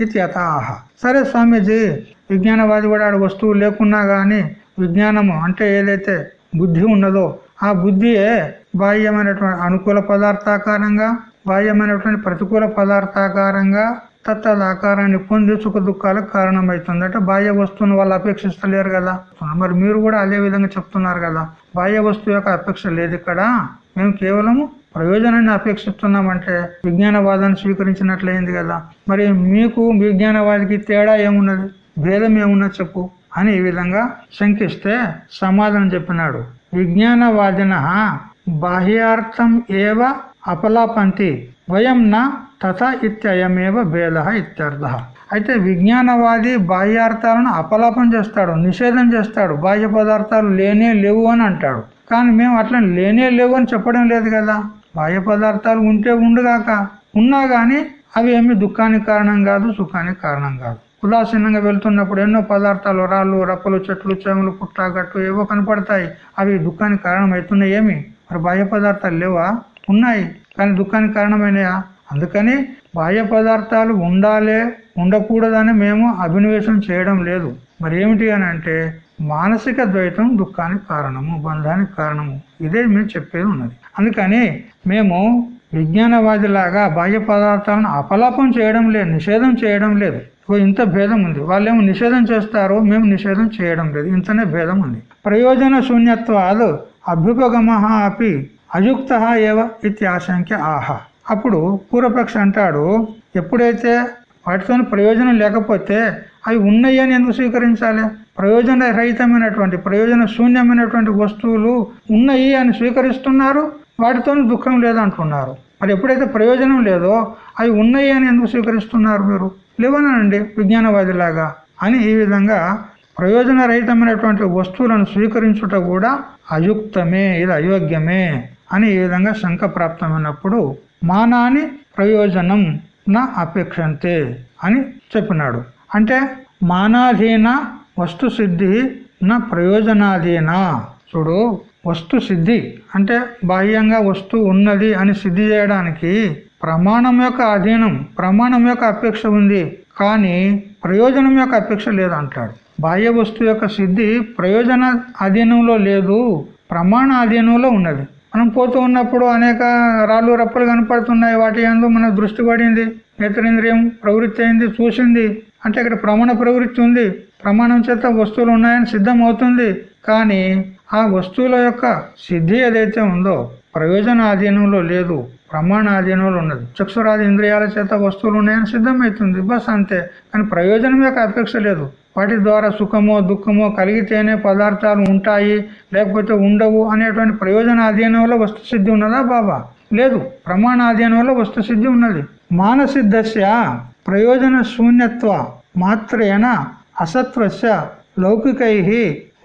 ఇది యథాహ సరే స్వామీజీ విజ్ఞానవాది కూడా ఆడ వస్తువు లేకున్నా గాని విజ్ఞానము అంటే ఏదైతే బుద్ధి ఉన్నదో ఆ బుద్ధియే బాహ్యమైనటువంటి అనుకూల పదార్థాకారంగా బాహ్యమైనటువంటి ప్రతికూల పదార్థాకారంగా తత్తాకారాన్ని పొంది సుఖ దుఃఖాలకు కారణమవుతుంది అంటే బాహ్య వస్తువును వాళ్ళు అపేక్షిస్తలేరు కదా. మరి మీరు కూడా అదే విధంగా చెప్తున్నారు కదా. బాహ్య వస్తువు యొక్క అపేక్ష లేదు ఇక్కడ. మేము కేవలము ప్రయోజనాన్ని అపేక్షిస్తున్నామంటే విజ్ఞానవాదాన్ని స్వీకరించినట్లయింది కదా. మరి మీకు విజ్ఞానవాదికి తేడా ఏమున్నది? భేదం ఏమున్నది చెప్పు. అని ఈ విధంగా శంకిస్తే సమాధానం చెప్పినాడు. విజ్ఞానవాదిన బాహ్యార్థం ఏవ అపలాపంతి వయం నా తథ ఇత్యయమేవ భేద ఇత్యర్థ. అయితే విజ్ఞానవాది బాహ్యార్థాలను అపలాపం చేస్తాడు నిషేధం చేస్తాడు బాహ్య పదార్థాలు లేనే లేవు అని అంటాడు. కానీ మేము అట్లా లేనే లేవు అని చెప్పడం లేదు కదా. బాహ్య పదార్థాలు ఉంటే ఉండుగాక. ఉన్నా కానీ అవి ఏమి దుఃఖానికి కారణం కాదు సుఖానికి కారణం కాదు. ఉదాసీనంగా వెళ్తున్నప్పుడు ఎన్నో పదార్థాలు రాళ్ళు రప్పలు చెట్లు చేమలు పుట్టాగట్టు ఏవో కనపడతాయి. అవి దుఃఖానికి కారణం అవుతున్నాయి ఏమి? మరి బాహ్య పదార్థాలు లేవా? ఉన్నాయి కానీ దుఃఖానికి కారణమైనయా? అందుకని బాహ్య పదార్థాలు ఉండాలే ఉండకూడదని మేము అభినవేశం చేయడం లేదు. మరి ఏమిటి అని అంటే మానసిక ద్వైతం దుఃఖానికి కారణము బంధానికి కారణము. ఇదే మేము చెప్పేది ఉన్నది. అందుకని మేము విజ్ఞానవాదిలాగా బాహ్య పదార్థాలను అపలాపం చేయడం లేదు నిషేధం చేయడం లేదు. ఇంత భేదం ఉంది. వాళ్ళేమో నిషేధం చేస్తారు మేము నిషేధం చేయడం లేదు. ఇంతనే భేదం ఉంది. ప్రయోజన శూన్యత్వాలు అభ్యుపగమ అపి అయుక్త ఏవ ఇత్యాశంక్య ఆహా. అప్పుడు పూర్వపక్ష అంటాడు ఎప్పుడైతే వాటితో ప్రయోజనం లేకపోతే అవి ఉన్నాయి అని ఎందుకు స్వీకరించాలి? ప్రయోజన రహితమైనటువంటి ప్రయోజన శూన్యమైనటువంటి వస్తువులు ఉన్నాయి అని స్వీకరిస్తున్నారు? వాటితో దుఃఖం లేదంటున్నారు. మరి ఎప్పుడైతే ప్రయోజనం లేదో అవి ఉన్నాయి అని ఎందుకు స్వీకరిస్తున్నారు మీరు? లేవనండి విజ్ఞానవాదిలాగా. అని ఈ విధంగా ప్రయోజనరహితమైనటువంటి వస్తువులను స్వీకరించుట కూడా అయుక్తమే ఇది అయోగ్యమే అని ఈ విధంగా శంక ప్రాప్తమైనప్పుడు మానాని ప్రయోజనం నా అపేక్షంతే అని చెప్పినాడు. అంటే మానాధీన వస్తు సిద్ధి నా ప్రయోజనాధీన. చూడు వస్తు సిద్ధి. అంటే బాహ్యంగా వస్తువు ఉన్నది అని సిద్ధి చేయడానికి ప్రమాణం యొక్క అధీనం ప్రమాణం యొక్క అపేక్ష ఉంది. కానీ ప్రయోజనం యొక్క అపేక్ష లేదంటాడు. బాహ్య వస్తువు యొక్క సిద్ధి ప్రయోజన అధీనంలో లేదు ప్రమాణ అధీనంలో ఉన్నది. మనం పోతూ ఉన్నప్పుడు అనేక రాళ్ళు రప్పలు కనపడుతున్నాయి. వాటి ఎందు మన దృష్టి పడింది నేత్రేంద్రియం ప్రవృత్తి అయింది చూసింది. అంటే ఇక్కడ ప్రమాణ ప్రవృత్తి ఉంది. ప్రమాణం చేత వస్తువులు ఉన్నాయని సిద్ధం అవుతుంది కానీ ఆ వస్తువుల యొక్క సిద్ధి ఏదైతే ఉందో ప్రయోజన ఆధీనంలో లేదు ప్రమాణ ఆధీనంలో ఉన్నది. చక్షురాది ఇంద్రియాల చేత వస్తువులు ఉన్నాయని సిద్ధమవుతుంది బస్ అంతే. కానీ ప్రయోజనం యొక్క అపేక్ష లేదు. వాటి ద్వారా సుఖమో దుఃఖమో కలిగితేనే పదార్థాలు ఉంటాయి లేకపోతే ఉండవు అనేటువంటి ప్రయోజన అధీనంలో వస్తు సిద్ధి ఉన్నదా బాబా? లేదు. ప్రమాణ అధీనంలో వస్తు సిద్ధి ఉన్నది. మానసిద్ధస్య ప్రయోజన శూన్యత్వ మాత్రేణ అసత్వస్య లౌకికై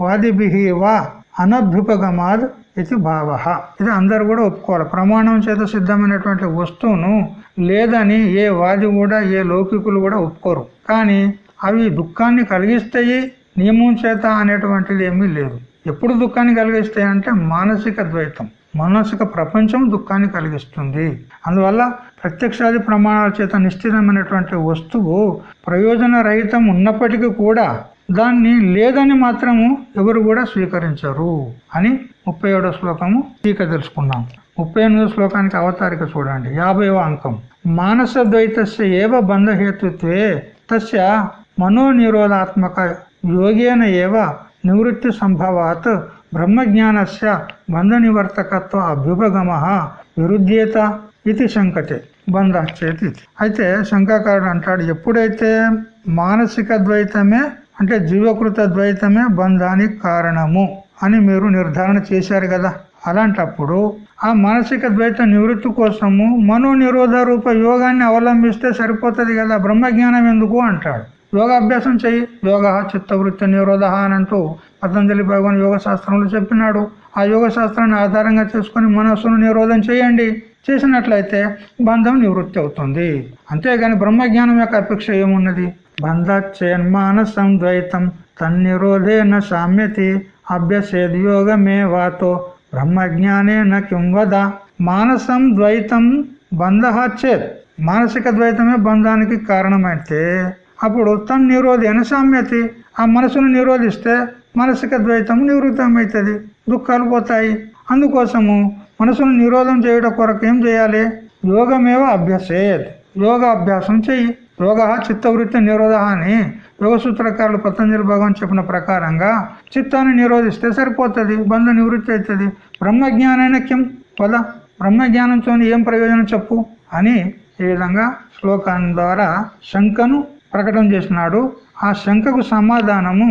వాదిభి వా అనభ్యుపగమాద్ ఇది భావ. ఇది అందరు కూడా ఒప్పుకోవాలి. ప్రమాణం చేత సిద్ధమైనటువంటి వస్తువును లేదని ఏ వాది కూడా ఏ లౌకికులు కూడా ఒప్పుకోరు. కానీ అవి దుఃఖాన్ని కలిగిస్తాయి నియమం చేత అనేటువంటిది ఏమీ లేదు. ఎప్పుడు దుఃఖాన్ని కలిగిస్తాయి అంటే మానసిక ద్వైతం. మానసిక ప్రపంచం దుఃఖాన్ని కలిగిస్తుంది. అందువల్ల ప్రత్యక్షాది ప్రమాణాల చేత నిశ్చితమైనటువంటి వస్తువు ప్రయోజన రహితం ఉన్నప్పటికీ కూడా దాన్ని లేదని మాత్రము ఎవరు కూడా స్వీకరించరు అని ముప్పై ఏడో శ్లోకము టీక తెలుసుకున్నాం. ముప్పై ఎనిమిదో శ్లోకానికి అవతారిక చూడండి. యాభైవ అంకం. మానస ద్వైతస్య ఏవ బంధహేతుత్వే తస్య మనోనిరోధాత్మక యోగేన ఏవ నివృత్తి సంభవాత్ బ్రహ్మజ్ఞానస్య బంధ నివర్తకత్వ అభ్యుపగమ విరుద్ధ్యేత ఇది శంకతే. బంధ చేతి. అయితే శంకాకారుడు అంటాడు ఎప్పుడైతే మానసిక ద్వైతమే అంటే జీవకృత ద్వైతమే బంధానికి కారణము అని మీరు నిర్ధారణ చేశారు కదా. అలాంటప్పుడు ఆ మానసిక ద్వైత నివృత్తి కోసము మనో నిరోధ రూప యోగాన్ని అవలంబిస్తే సరిపోతుంది కదా. బ్రహ్మజ్ఞానం ఎందుకు అంటాడు. యోగాభ్యాసం చెయ్యి. యోగ చిత్తవృత్తి నిరోధ అని అంటూ పతంజలి భగవాన్ యోగ శాస్త్రంలో చెప్పినాడు. ఆ యోగ శాస్త్రాన్ని ఆధారంగా చేసుకుని మనస్సును నిరోధం చేయండి. చేసినట్లయితే బంధం నివృత్తి అవుతుంది. అంతేగాని బ్రహ్మజ్ఞానం యొక్క అపేక్ష ఏమున్నది? బంధచ్చేన్మానసం ద్వైతం తన్నిరోధేన సామ్యతి అభ్యసేద్ యోగమే వాతో బ్రహ్మజ్ఞానే కిం వద? మానసం ద్వైతం బంధ చేత్ మానసిక ద్వైతమే బంధానికి కారణమైతే అప్పుడు తన్ నిరోధి సామ్యతి. ఆ మనసును నిరోధిస్తే మానసిక ద్వైతం నివృత్తమవుతుంది దుఃఖాలు పోతాయి. అందుకోసము మనసును నిరోధం చేయడం కొరకు ఏం చేయాలి? యోగమేవ అభ్యసేత్. యోగ అభ్యాసం చెయ్యి. యోగ చిత్తవృత్తి నిరోధ అని యోగసూత్రకారులు పతంజలి భగవాన్ చెప్పిన ప్రకారంగా చిత్తాన్ని నిరోధిస్తే సరిపోతుంది బంధ నివృత్తి అవుతుంది బ్రహ్మజ్ఞానైన కిం పద? బ్రహ్మజ్ఞానంతో ఏం ప్రయోజనం చెప్పు? అని ఈ విధంగా శ్లోకాన్ని ద్వారా శంకను ప్రకటన చేసినాడు. ఆ శంకకు సమాధానము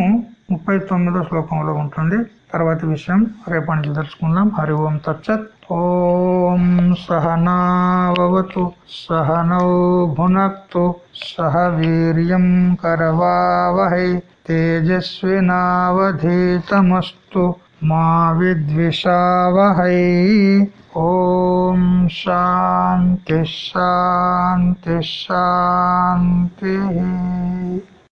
ముప్పై తొమ్మిదో శ్లోకంలో ఉంటుంది. తర్వాత విషయం రేపటి నుంచి తెలుసుకుందాం. హరి ఓం తచ్చత్ ఓం సహనావతు సహనౌ భునక్తు సహ వీర్యం కరవావహై తేజస్వినావధీతమస్తు మా విద్విషావహై. ఓం శాంతి శాంతి శాంతి.